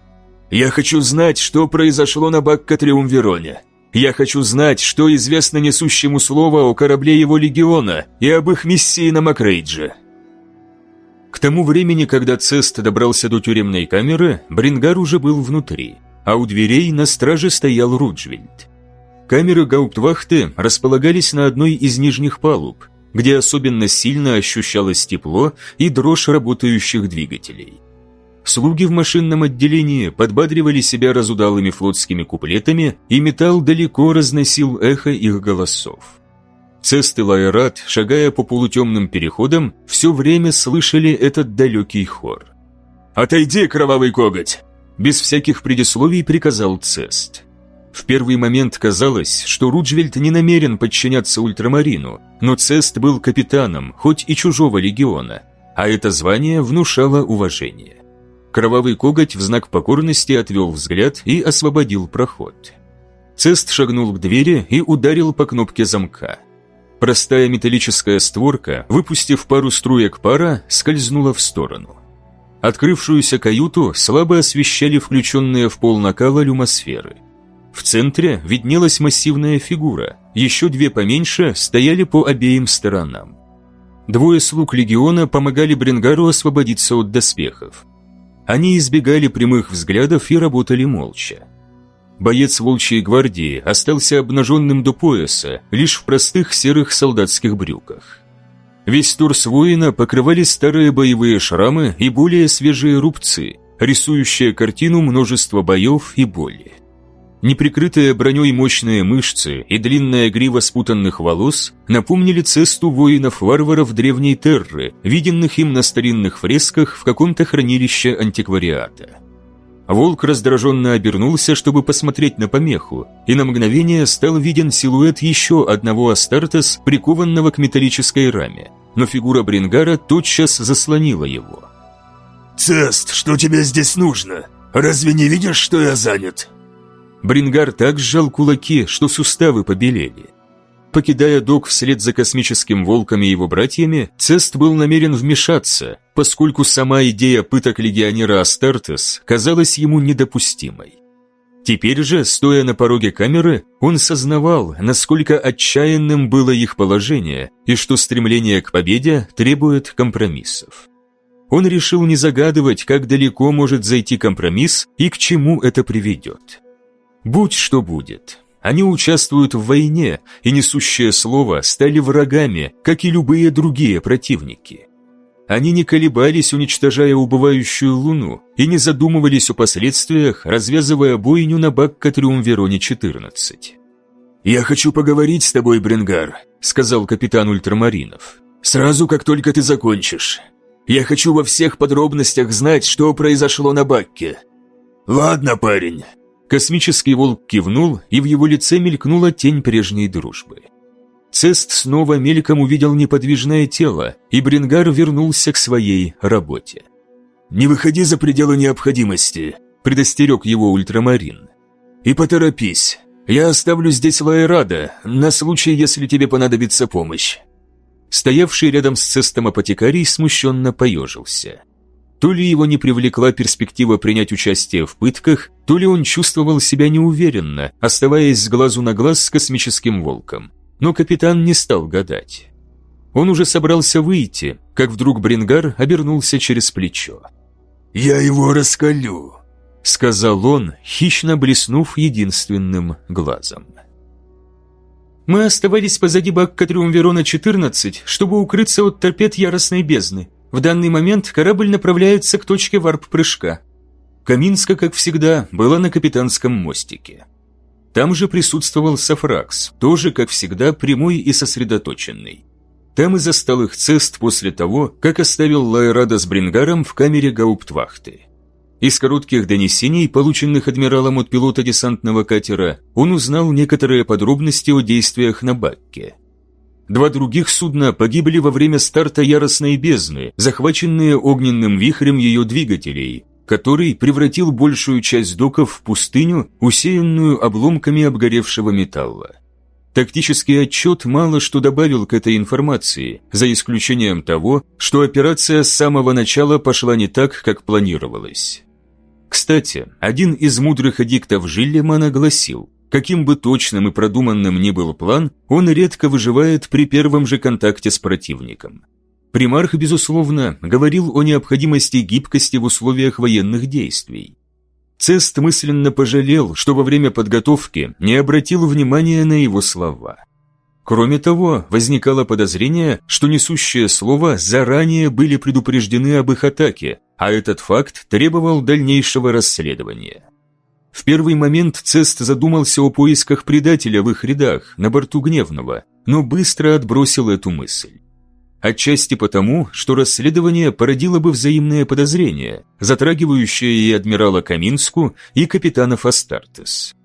«Я хочу знать, что произошло на Баккатриумвероне. Я хочу знать, что известно несущему слово о корабле его легиона и об их миссии на Макрейдже», к тому времени, когда Цест добрался до тюремной камеры, Брингар уже был внутри, а у дверей на страже стоял Руджвельд. Камеры гауптвахты располагались на одной из нижних палуб, где особенно сильно ощущалось тепло и дрожь работающих двигателей. Слуги в машинном отделении подбадривали себя разудалыми флотскими куплетами, и металл далеко разносил эхо их голосов. Цест и Лайрат, шагая по полутемным переходам, все время слышали этот далекий хор. «Отойди, кровавый коготь!» Без всяких предисловий приказал Цест. В первый момент казалось, что Руджвельд не намерен подчиняться Ультрамарину, но Цест был капитаном, хоть и чужого легиона, а это звание внушало уважение. Кровавый коготь в знак покорности отвел взгляд и освободил проход. Цест шагнул к двери и ударил по кнопке замка. Простая металлическая створка, выпустив пару струек пара, скользнула в сторону. Открывшуюся каюту слабо освещали включенные в пол накала люмосферы. В центре виднелась массивная фигура, еще две поменьше стояли по обеим сторонам. Двое слуг легиона помогали Бренгару освободиться от доспехов. Они избегали прямых взглядов и работали молча. Боец Волчьей гвардии остался обнаженным до пояса, лишь в простых серых солдатских брюках. Весь торс воина покрывали старые боевые шрамы и более свежие рубцы, рисующие картину множества боев и боли. Неприкрытые броней мощные мышцы и длинная грива спутанных волос напомнили цесту воинов-варваров древней Терры, виденных им на старинных фресках в каком-то хранилище антиквариата. Волк раздраженно обернулся, чтобы посмотреть на помеху, и на мгновение стал виден силуэт еще одного Астартес, прикованного к металлической раме, но фигура Брингара тотчас заслонила его. «Цест, что тебе здесь нужно? Разве не видишь, что я занят?» Брингар так сжал кулаки, что суставы побелели. Покидая док вслед за космическим волком и его братьями, Цест был намерен вмешаться, поскольку сама идея пыток легионера Астартес казалась ему недопустимой. Теперь же, стоя на пороге камеры, он сознавал, насколько отчаянным было их положение и что стремление к победе требует компромиссов. Он решил не загадывать, как далеко может зайти компромисс и к чему это приведет. Будь что будет, они участвуют в войне, и несущее слово стали врагами, как и любые другие противники. Они не колебались, уничтожая убывающую луну, и не задумывались о последствиях, развязывая бойню на Бакка-Триумвероне-14. «Я хочу поговорить с тобой, Бренгар», — сказал капитан Ультрамаринов. «Сразу, как только ты закончишь. Я хочу во всех подробностях знать, что произошло на Бакке». «Ладно, парень, Космический волк кивнул, и в его лице мелькнула тень прежней дружбы. Цест снова мельком увидел неподвижное тело, и Брингар вернулся к своей работе. «Не выходи за пределы необходимости», – предостерег его ультрамарин. «И поторопись. Я оставлю здесь Лайрада, на случай, если тебе понадобится помощь». Стоявший рядом с цестом апотекарий смущенно поежился. То ли его не привлекла перспектива принять участие в пытках, то ли он чувствовал себя неуверенно, оставаясь с глазу на глаз с космическим волком но капитан не стал гадать. Он уже собрался выйти, как вдруг Брингар обернулся через плечо. «Я его раскалю», — сказал он, хищно блеснув единственным глазом. «Мы оставались позади бакка Триумверона-14, чтобы укрыться от торпед Яростной бездны. В данный момент корабль направляется к точке варп-прыжка». Каминска, как всегда, была на капитанском мостике. Там же присутствовал Сафракс, тоже, как всегда, прямой и сосредоточенный. Там и застал их Цест после того, как оставил Лайрада с Брингаром в камере гауптвахты. Из коротких донесений, полученных адмиралом от пилота десантного катера, он узнал некоторые подробности о действиях на Бакке. Два других судна погибли во время старта Яростной бездны, захваченные огненным вихрем ее двигателей, который превратил большую часть доков в пустыню, усеянную обломками обгоревшего металла. Тактический отчет мало что добавил к этой информации, за исключением того, что операция с самого начала пошла не так, как планировалось. Кстати, один из мудрых эдиктов Жиллемана гласил, каким бы точным и продуманным ни был план, он редко выживает при первом же контакте с противником. Примарх, безусловно, говорил о необходимости гибкости в условиях военных действий. Цест мысленно пожалел, что во время подготовки не обратил внимания на его слова. Кроме того, возникало подозрение, что несущие слова заранее были предупреждены об их атаке, а этот факт требовал дальнейшего расследования. В первый момент Цест задумался о поисках предателя в их рядах, на борту Гневного, но быстро отбросил эту мысль. Отчасти потому, что расследование породило бы взаимные подозрения, затрагивающие и адмирала Каминску, и капитанов Астартес.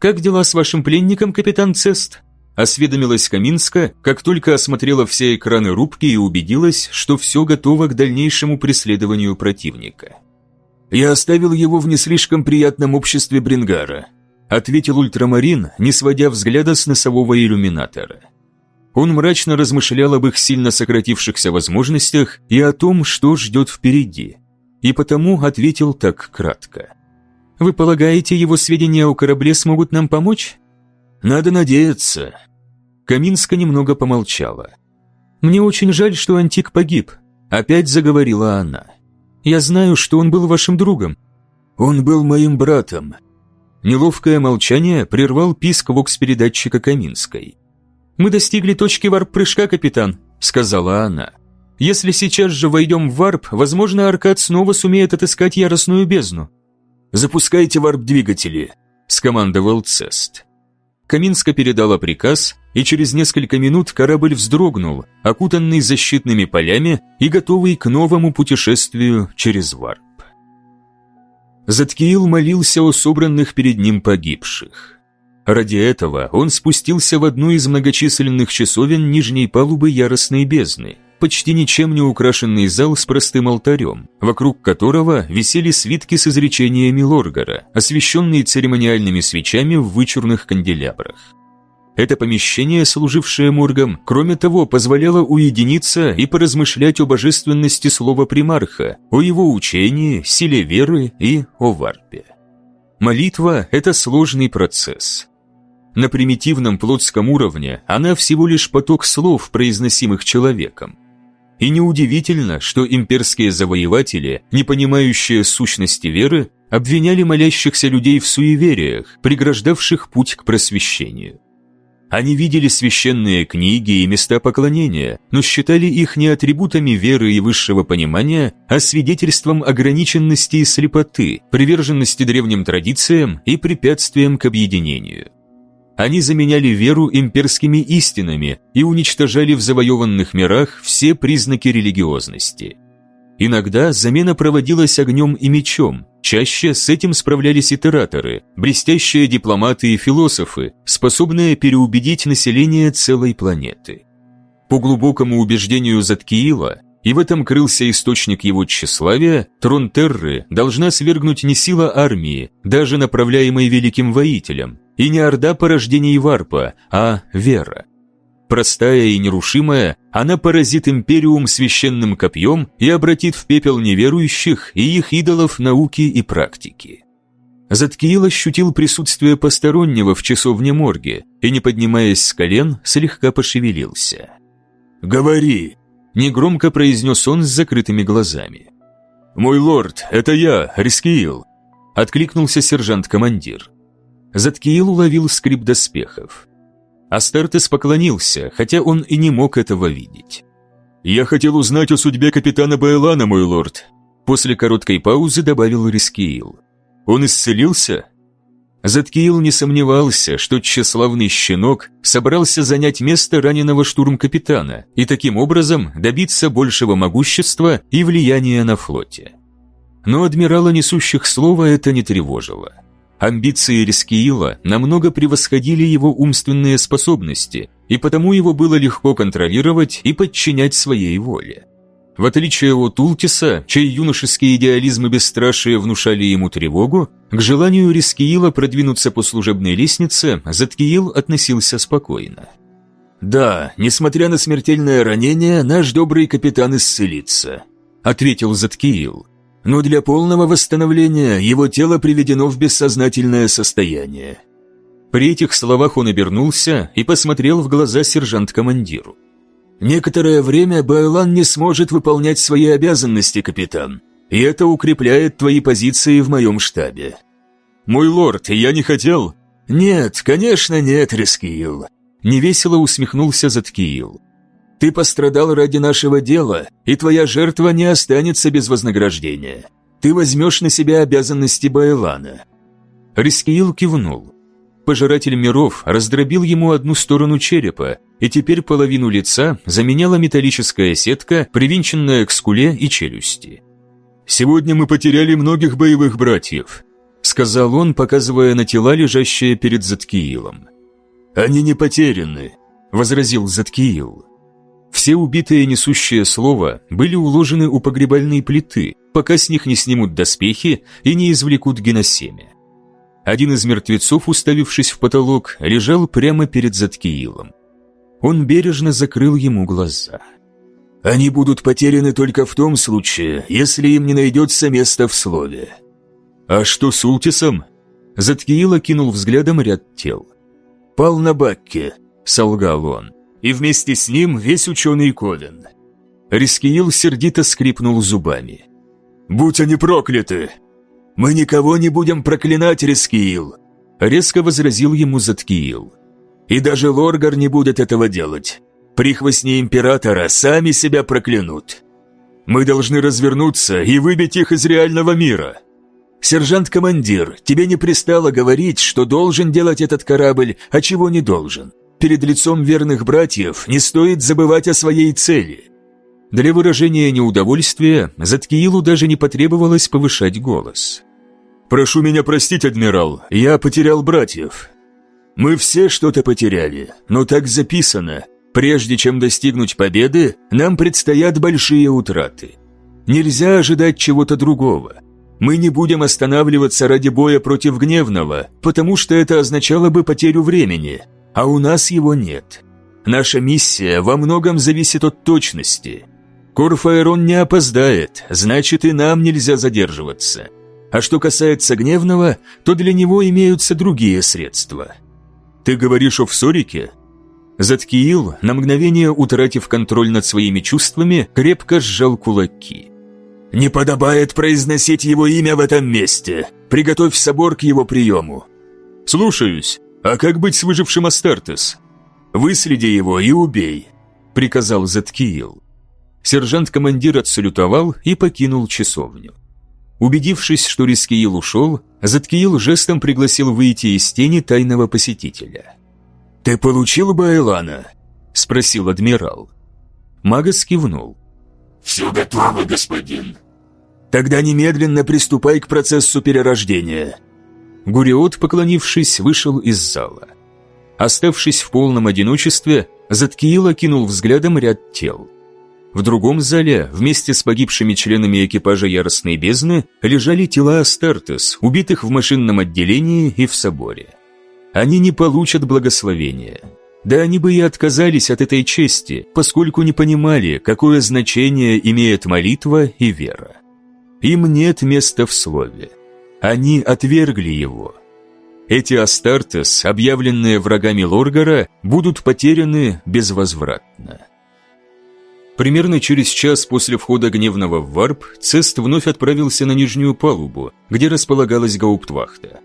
«Как дела с вашим пленником, капитан Цест?» Осведомилась Каминска, как только осмотрела все экраны рубки и убедилась, что все готово к дальнейшему преследованию противника. «Я оставил его в не слишком приятном обществе Брингара», ответил ультрамарин, не сводя взгляда с носового иллюминатора. Он мрачно размышлял об их сильно сократившихся возможностях и о том, что ждет впереди, и потому ответил так кратко. «Вы полагаете, его сведения о корабле смогут нам помочь?» «Надо надеяться». Каминска немного помолчала. «Мне очень жаль, что Антик погиб», — опять заговорила она. «Я знаю, что он был вашим другом». «Он был моим братом». Неловкое молчание прервал писк вокс-передатчика Каминской. «Мы достигли точки варп-прыжка, капитан», — сказала она. «Если сейчас же войдем в варп, возможно, Аркад снова сумеет отыскать яростную бездну». «Запускайте варп-двигатели», — скомандовал Цест. Каминска передала приказ, и через несколько минут корабль вздрогнул, окутанный защитными полями и готовый к новому путешествию через варп. Задкиил молился о собранных перед ним погибших. Ради этого он спустился в одну из многочисленных часовен нижней палубы яростной бездны, почти ничем не украшенный зал с простым алтарем, вокруг которого висели свитки с изречениями Лоргара, освещенные церемониальными свечами в вычурных канделябрах. Это помещение, служившее моргом, кроме того, позволяло уединиться и поразмышлять о божественности слова примарха, о его учении, силе веры и о варпе. Молитва – это сложный процесс. На примитивном плотском уровне она всего лишь поток слов, произносимых человеком. И неудивительно, что имперские завоеватели, не понимающие сущности веры, обвиняли молящихся людей в суевериях, преграждавших путь к просвещению. Они видели священные книги и места поклонения, но считали их не атрибутами веры и высшего понимания, а свидетельством ограниченности и слепоты, приверженности древним традициям и препятствием к объединению. Они заменяли веру имперскими истинами и уничтожали в завоеванных мирах все признаки религиозности. Иногда замена проводилась огнем и мечом, чаще с этим справлялись итераторы, блестящие дипломаты и философы, способные переубедить население целой планеты. По глубокому убеждению Заткиила, и в этом крылся источник его тщеславия, трон Терры должна свергнуть не сила армии, даже направляемой великим воителем, и не орда порождений Варпа, а вера. Простая и нерушимая, она поразит империум священным копьем и обратит в пепел неверующих и их идолов науки и практики. Заткиил ощутил присутствие постороннего в часовне морге и, не поднимаясь с колен, слегка пошевелился. «Говори!» – негромко произнес он с закрытыми глазами. «Мой лорд, это я, Рискиил!» – откликнулся сержант-командир. Заткиил уловил скрип доспехов. Астартес поклонился, хотя он и не мог этого видеть. «Я хотел узнать о судьбе капитана Байлана, мой лорд», после короткой паузы добавил Рискиил. «Он исцелился?» Заткиил не сомневался, что тщеславный щенок собрался занять место раненого штурм-капитана и таким образом добиться большего могущества и влияния на флоте. Но адмирала несущих слова это не тревожило. Амбиции Рискиила намного превосходили его умственные способности, и потому его было легко контролировать и подчинять своей воле. В отличие от Ултиса, чей юношеский идеализм и бесстрашие внушали ему тревогу, к желанию Рискиила продвинуться по служебной лестнице Заткиил относился спокойно. «Да, несмотря на смертельное ранение, наш добрый капитан исцелится», — ответил Заткиил но для полного восстановления его тело приведено в бессознательное состояние. При этих словах он обернулся и посмотрел в глаза сержант-командиру. «Некоторое время Байлан не сможет выполнять свои обязанности, капитан, и это укрепляет твои позиции в моем штабе». «Мой лорд, я не хотел...» «Нет, конечно нет, Рискиил», — невесело усмехнулся Заткиил. Ты пострадал ради нашего дела, и твоя жертва не останется без вознаграждения. Ты возьмешь на себя обязанности Байлана». Рискиил кивнул. Пожиратель миров раздробил ему одну сторону черепа, и теперь половину лица заменяла металлическая сетка, привинченная к скуле и челюсти. «Сегодня мы потеряли многих боевых братьев», сказал он, показывая на тела, лежащие перед Заткиилом. «Они не потеряны», — возразил Заткиил. Все убитые несущие слово были уложены у погребальной плиты, пока с них не снимут доспехи и не извлекут геносемя. Один из мертвецов, уставившись в потолок, лежал прямо перед Заткиилом. Он бережно закрыл ему глаза. «Они будут потеряны только в том случае, если им не найдется место в слове». «А что с Ултисом?» Заткиил окинул взглядом ряд тел. «Пал на Бакке», — солгал он и вместе с ним весь ученый Ковен. Рискиил сердито скрипнул зубами. «Будь они прокляты!» «Мы никого не будем проклинать, Рискиил!» Резко возразил ему Заткиил. «И даже Лоргар не будет этого делать. Прихвостни Императора сами себя проклянут. Мы должны развернуться и выбить их из реального мира!» «Сержант-командир, тебе не пристало говорить, что должен делать этот корабль, а чего не должен. Перед лицом верных братьев не стоит забывать о своей цели. Для выражения неудовольствия Заткиилу даже не потребовалось повышать голос. «Прошу меня простить, адмирал, я потерял братьев. Мы все что-то потеряли, но так записано. Прежде чем достигнуть победы, нам предстоят большие утраты. Нельзя ожидать чего-то другого. Мы не будем останавливаться ради боя против Гневного, потому что это означало бы потерю времени, а у нас его нет. Наша миссия во многом зависит от точности. Корфаэрон не опоздает, значит и нам нельзя задерживаться. А что касается Гневного, то для него имеются другие средства. Ты говоришь о Всорике? Заткиил, на мгновение утратив контроль над своими чувствами, крепко сжал кулаки. «Не подобает произносить его имя в этом месте. Приготовь собор к его приему». «Слушаюсь», «А как быть с выжившим Астартес?» «Выследи его и убей», — приказал Заткиил. Сержант-командир отсалютовал и покинул часовню. Убедившись, что Рискиил ушел, Заткиил жестом пригласил выйти из тени тайного посетителя. «Ты получил Байлана?» — спросил адмирал. Магас кивнул. «Все готово, господин». «Тогда немедленно приступай к процессу перерождения». Гуриот, поклонившись, вышел из зала. Оставшись в полном одиночестве, Заткиил окинул взглядом ряд тел. В другом зале, вместе с погибшими членами экипажа Яростной Бездны, лежали тела Астартес, убитых в машинном отделении и в соборе. Они не получат благословения. Да они бы и отказались от этой чести, поскольку не понимали, какое значение имеет молитва и вера. Им нет места в слове. Они отвергли его. Эти Астартес, объявленные врагами Лоргара, будут потеряны безвозвратно. Примерно через час после входа Гневного в Варп, Цест вновь отправился на нижнюю палубу, где располагалась гауптвахта.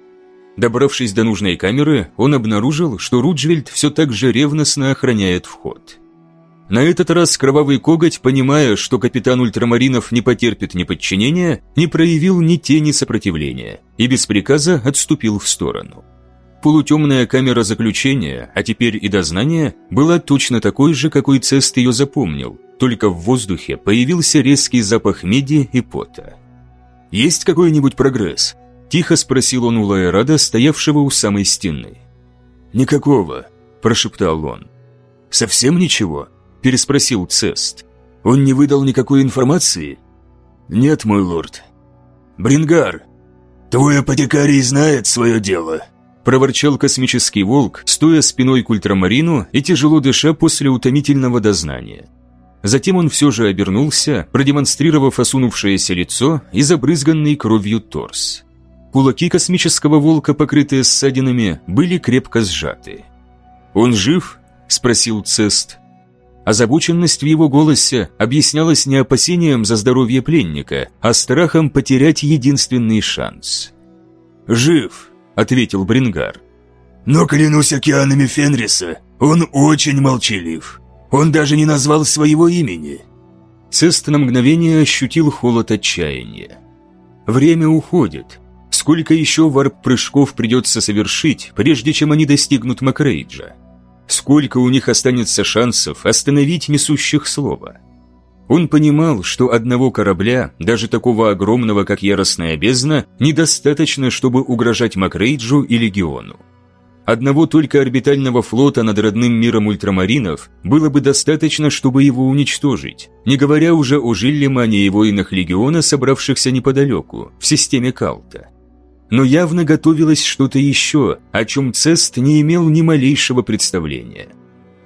Добравшись до нужной камеры, он обнаружил, что Руджвельд все так же ревностно охраняет вход. На этот раз Кровавый Коготь, понимая, что капитан ультрамаринов не потерпит неподчинения, не проявил ни тени сопротивления и без приказа отступил в сторону. Полутемная камера заключения, а теперь и дознания, была точно такой же, какой Цест ее запомнил, только в воздухе появился резкий запах меди и пота. «Есть какой-нибудь прогресс?» Тихо спросил он у Лаэрада, стоявшего у самой стены. «Никакого», – прошептал он. «Совсем ничего?» – переспросил Цест. «Он не выдал никакой информации?» «Нет, мой лорд». «Брингар, твой апотекарий знает свое дело», – проворчал космический волк, стоя спиной к ультрамарину и тяжело дыша после утомительного дознания. Затем он все же обернулся, продемонстрировав осунувшееся лицо и забрызганный кровью торс. Кулаки космического волка, покрытые ссадинами, были крепко сжаты. «Он жив?» – спросил Цест. Озабоченность в его голосе объяснялась не опасением за здоровье пленника, а страхом потерять единственный шанс. «Жив», – ответил Брингар. «Но клянусь океанами Фенриса, он очень молчалив. Он даже не назвал своего имени». Цест на мгновение ощутил холод отчаяния. «Время уходит. Сколько еще варп-прыжков придется совершить, прежде чем они достигнут Макрейджа? Сколько у них останется шансов остановить несущих слова? Он понимал, что одного корабля, даже такого огромного, как Яростная Бездна, недостаточно, чтобы угрожать Макрейджу и Легиону. Одного только орбитального флота над родным миром ультрамаринов было бы достаточно, чтобы его уничтожить, не говоря уже о Жиллимане и воинах Легиона, собравшихся неподалеку, в системе Калта но явно готовилось что-то еще, о чем Цест не имел ни малейшего представления.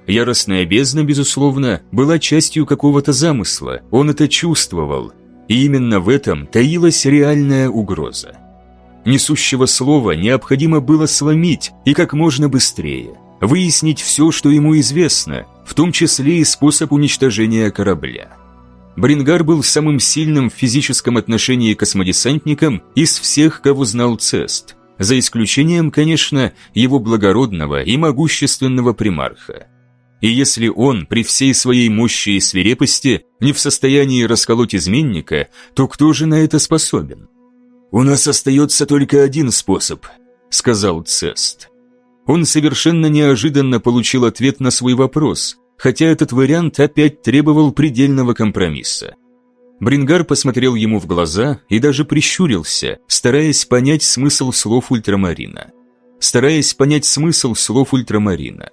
Яростная бездна, безусловно, была частью какого-то замысла, он это чувствовал, и именно в этом таилась реальная угроза. Несущего слова необходимо было сломить и как можно быстрее, выяснить все, что ему известно, в том числе и способ уничтожения корабля. Брингар был самым сильным в физическом отношении космодесантником из всех, кого знал Цест, за исключением, конечно, его благородного и могущественного примарха. И если он при всей своей мощи и свирепости не в состоянии расколоть изменника, то кто же на это способен? «У нас остается только один способ», — сказал Цест. Он совершенно неожиданно получил ответ на свой вопрос, хотя этот вариант опять требовал предельного компромисса. Брингар посмотрел ему в глаза и даже прищурился, стараясь понять смысл слов ультрамарина. Стараясь понять смысл слов ультрамарина.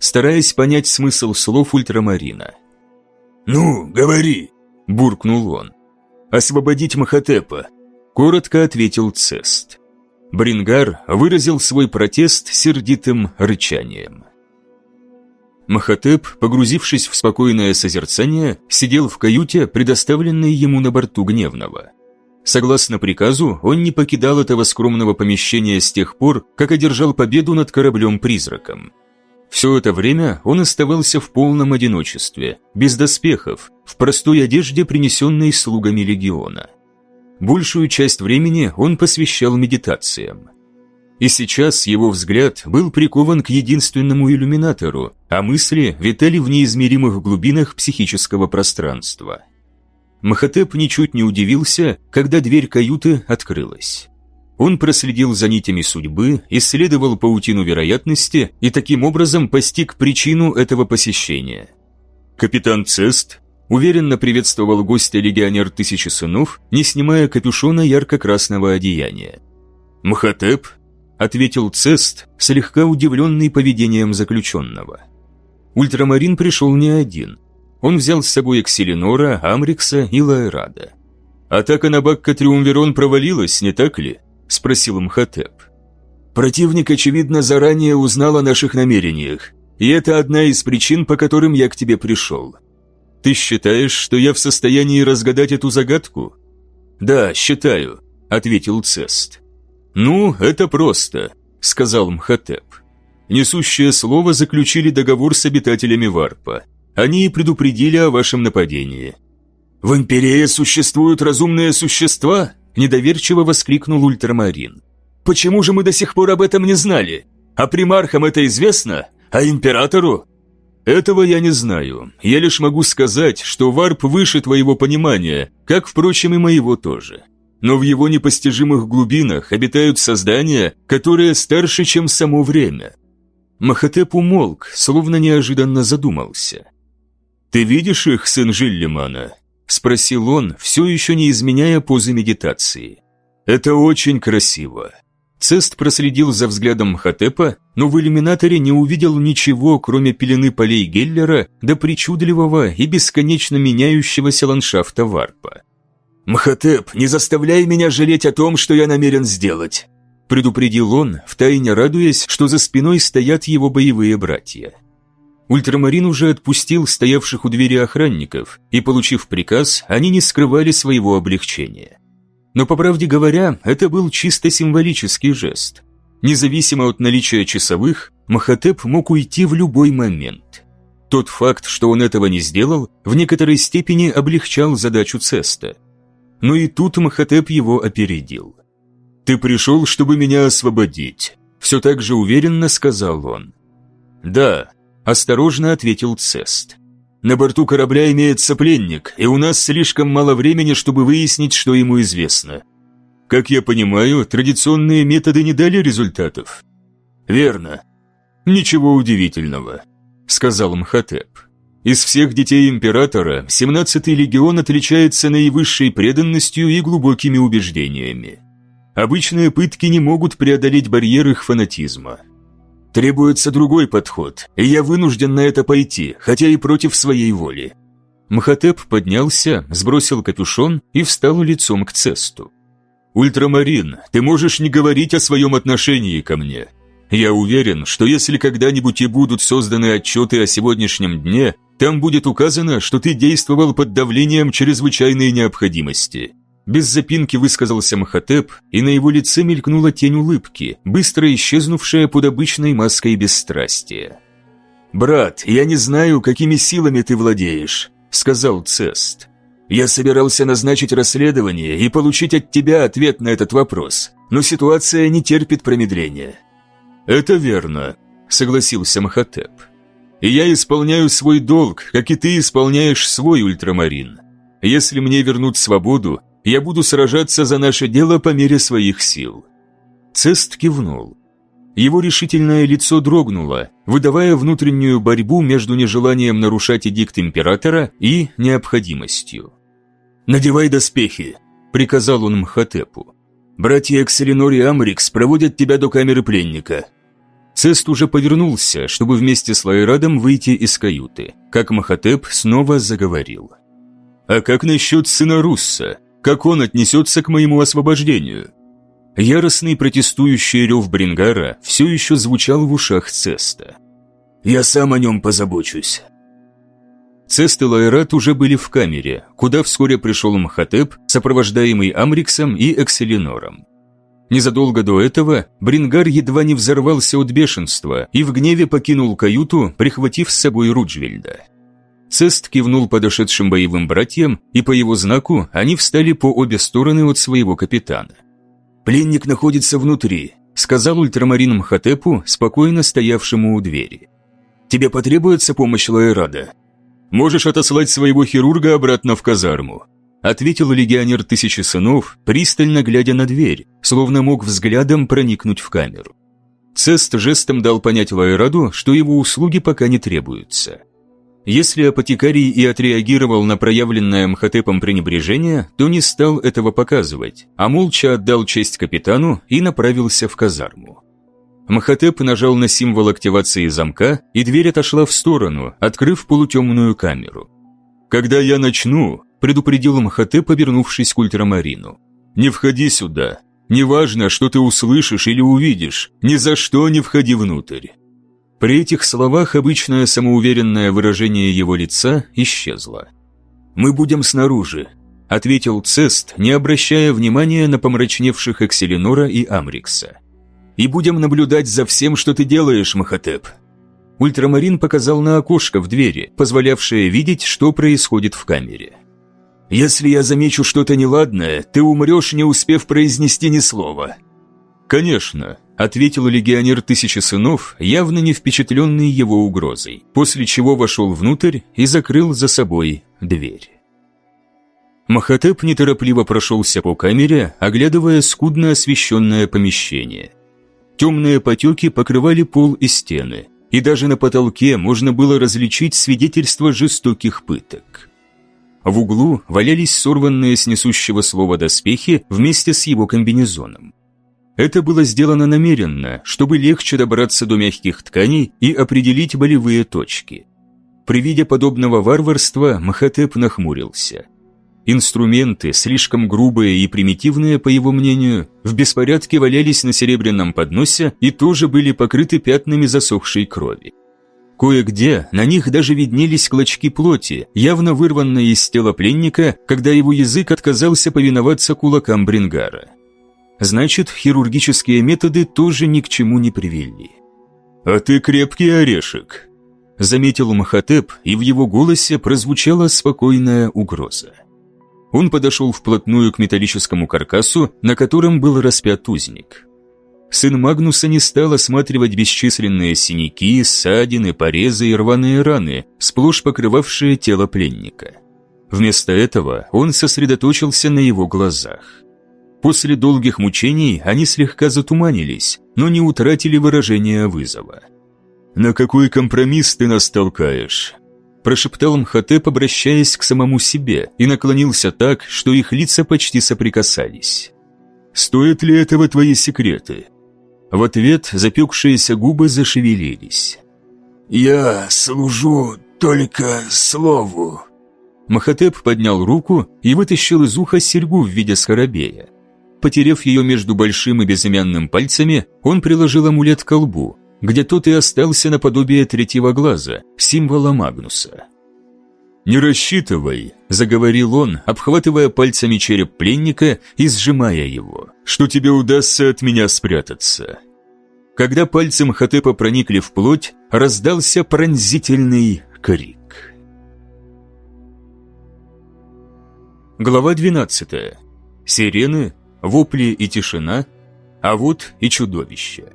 Стараясь понять смысл слов ультрамарина. «Ну, говори!» – буркнул он. «Освободить Махатепа», – коротко ответил Цест. Брингар выразил свой протест сердитым рычанием. Махатеп, погрузившись в спокойное созерцание, сидел в каюте, предоставленной ему на борту Гневного. Согласно приказу, он не покидал этого скромного помещения с тех пор, как одержал победу над кораблем-призраком. Все это время он оставался в полном одиночестве, без доспехов, в простой одежде, принесенной слугами легиона. Большую часть времени он посвящал медитациям. И сейчас его взгляд был прикован к единственному иллюминатору, а мысли витали в неизмеримых глубинах психического пространства. Махатеп ничуть не удивился, когда дверь каюты открылась. Он проследил за нитями судьбы, исследовал паутину вероятности и таким образом постиг причину этого посещения. «Капитан Цест?» – Уверенно приветствовал гостя легионер Тысячи Сынов, не снимая капюшона ярко-красного одеяния. «Мхотеп?» – ответил Цест, слегка удивленный поведением заключенного. Ультрамарин пришел не один. Он взял с собой Экселинора, Амрикса и Лаэрада. «Атака на Бакка Триумверон провалилась, не так ли?» – спросил Мхотеп. «Противник, очевидно, заранее узнал о наших намерениях, и это одна из причин, по которым я к тебе пришел. Ты считаешь, что я в состоянии разгадать эту загадку? Да, считаю, ответил Цест. Ну, это просто, сказал Мхотеп. Несущее слово заключили договор с обитателями Варпа. Они предупредили о вашем нападении. В Империи существуют разумные существа? Недоверчиво воскликнул Ультрамарин. Почему же мы до сих пор об этом не знали? А примархам это известно? А императору? Этого я не знаю. Я лишь могу сказать, что варп выше твоего понимания, как, впрочем, и моего тоже. Но в его непостижимых глубинах обитают создания, которые старше, чем само время. Махатеп умолк, словно неожиданно задумался. «Ты видишь их, сын Жиллимана?» – спросил он, все еще не изменяя позы медитации. «Это очень красиво. Цест проследил за взглядом Хатепа, но в иллюминаторе не увидел ничего, кроме пелены полей Геллера до причудливого и бесконечно меняющегося ландшафта Варпа. «Мхотеп, не заставляй меня жалеть о том, что я намерен сделать», предупредил он, втайне радуясь, что за спиной стоят его боевые братья. Ультрамарин уже отпустил стоявших у двери охранников, и, получив приказ, они не скрывали своего облегчения. Но, по правде говоря, это был чисто символический жест. Независимо от наличия часовых, Махатеп мог уйти в любой момент. Тот факт, что он этого не сделал, в некоторой степени облегчал задачу Цеста. Но и тут Махатеп его опередил. «Ты пришел, чтобы меня освободить», – все так же уверенно сказал он. «Да», – осторожно ответил Цест. На борту корабля имеется пленник, и у нас слишком мало времени, чтобы выяснить, что ему известно. Как я понимаю, традиционные методы не дали результатов. Верно. Ничего удивительного, сказал Мхотеп. Из всех детей императора 17-й легион отличается наивысшей преданностью и глубокими убеждениями. Обычные пытки не могут преодолеть барьер их фанатизма. Требуется другой подход, и я вынужден на это пойти, хотя и против своей воли». Мхотеп поднялся, сбросил капюшон и встал лицом к цесту. «Ультрамарин, ты можешь не говорить о своем отношении ко мне. Я уверен, что если когда-нибудь и будут созданы отчеты о сегодняшнем дне, там будет указано, что ты действовал под давлением чрезвычайной необходимости. Без запинки высказался Махатеп, и на его лице мелькнула тень улыбки, быстро исчезнувшая под обычной маской бесстрастия. «Брат, я не знаю, какими силами ты владеешь», — сказал Цест. «Я собирался назначить расследование и получить от тебя ответ на этот вопрос, но ситуация не терпит промедления». «Это верно», — согласился Махатеп. «И я исполняю свой долг, как и ты исполняешь свой ультрамарин. Если мне вернут свободу, я буду сражаться за наше дело по мере своих сил». Цест кивнул. Его решительное лицо дрогнуло, выдавая внутреннюю борьбу между нежеланием нарушать эдикт императора и необходимостью. «Надевай доспехи», — приказал он Мхотепу. «Братья Экселинор и Амрикс проводят тебя до камеры пленника». Цест уже повернулся, чтобы вместе с Лайрадом выйти из каюты, как Махотеп снова заговорил. «А как насчет сына Русса? Как он отнесется к моему освобождению? Яростный протестующий рев Брингара все еще звучал в ушах Цеста. «Я сам о нем позабочусь». Цест и Лайрат уже были в камере, куда вскоре пришел Мхотеп, сопровождаемый Амриксом и Экселинором. Незадолго до этого Брингар едва не взорвался от бешенства и в гневе покинул каюту, прихватив с собой Руджвельда. Цест кивнул подошедшим боевым братьям, и по его знаку они встали по обе стороны от своего капитана. «Пленник находится внутри», — сказал ультрамарин Мхотепу, спокойно стоявшему у двери. «Тебе потребуется помощь Лаэрада?» «Можешь отослать своего хирурга обратно в казарму», — ответил легионер Тысячи Сынов, пристально глядя на дверь, словно мог взглядом проникнуть в камеру. Цест жестом дал понять Лаэраду, что его услуги пока не требуются. Если апотекарий и отреагировал на проявленное Мхотепом пренебрежение, то не стал этого показывать, а молча отдал честь капитану и направился в казарму. Мхотеп нажал на символ активации замка, и дверь отошла в сторону, открыв полутемную камеру. «Когда я начну», – предупредил Мхотеп, повернувшись к ультрамарину. «Не входи сюда. Неважно, что ты услышишь или увидишь, ни за что не входи внутрь». При этих словах обычное самоуверенное выражение его лица исчезло. «Мы будем снаружи», – ответил Цест, не обращая внимания на помрачневших Экселинора и Амрикса. «И будем наблюдать за всем, что ты делаешь, Махатеп». Ультрамарин показал на окошко в двери, позволявшее видеть, что происходит в камере. «Если я замечу что-то неладное, ты умрешь, не успев произнести ни слова». «Конечно», ответил легионер Тысячи Сынов, явно не впечатленный его угрозой, после чего вошел внутрь и закрыл за собой дверь. Махатеп неторопливо прошелся по камере, оглядывая скудно освещенное помещение. Темные потеки покрывали пол и стены, и даже на потолке можно было различить свидетельства жестоких пыток. В углу валялись сорванные с несущего слова доспехи вместе с его комбинезоном. Это было сделано намеренно, чтобы легче добраться до мягких тканей и определить болевые точки. При виде подобного варварства Махатеп нахмурился. Инструменты, слишком грубые и примитивные, по его мнению, в беспорядке валялись на серебряном подносе и тоже были покрыты пятнами засохшей крови. Кое-где на них даже виднелись клочки плоти, явно вырванные из тела пленника, когда его язык отказался повиноваться кулакам Брингара. Значит, хирургические методы тоже ни к чему не привели. «А ты крепкий орешек», – заметил Махатеп, и в его голосе прозвучала спокойная угроза. Он подошел вплотную к металлическому каркасу, на котором был распят узник. Сын Магнуса не стал осматривать бесчисленные синяки, ссадины, порезы и рваные раны, сплошь покрывавшие тело пленника. Вместо этого он сосредоточился на его глазах. После долгих мучений они слегка затуманились, но не утратили выражения вызова. «На какой компромисс ты нас толкаешь?» Прошептал Мхотеп, обращаясь к самому себе, и наклонился так, что их лица почти соприкасались. «Стоят ли этого твои секреты?» В ответ запекшиеся губы зашевелились. «Я служу только слову». Махатеп поднял руку и вытащил из уха серьгу в виде скоробея. Потерев ее между большим и безымянным пальцами, он приложил амулет к колбу, где тот и остался наподобие третьего глаза, символа Магнуса. «Не рассчитывай», – заговорил он, обхватывая пальцами череп пленника и сжимая его, – «что тебе удастся от меня спрятаться». Когда пальцы Мхотепа проникли в плоть, раздался пронзительный крик. Глава 12. Сирены вопли и тишина, а вот и чудовище.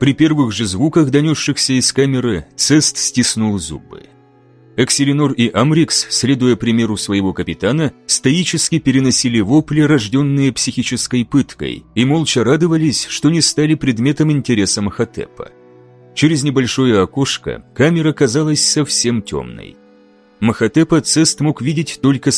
При первых же звуках, донесшихся из камеры, Цест стиснул зубы. Экселинор и Амрикс, следуя примеру своего капитана, стоически переносили вопли, рожденные психической пыткой, и молча радовались, что не стали предметом интереса Махотепа. Через небольшое окошко камера казалась совсем темной. Махотепа Цест мог видеть только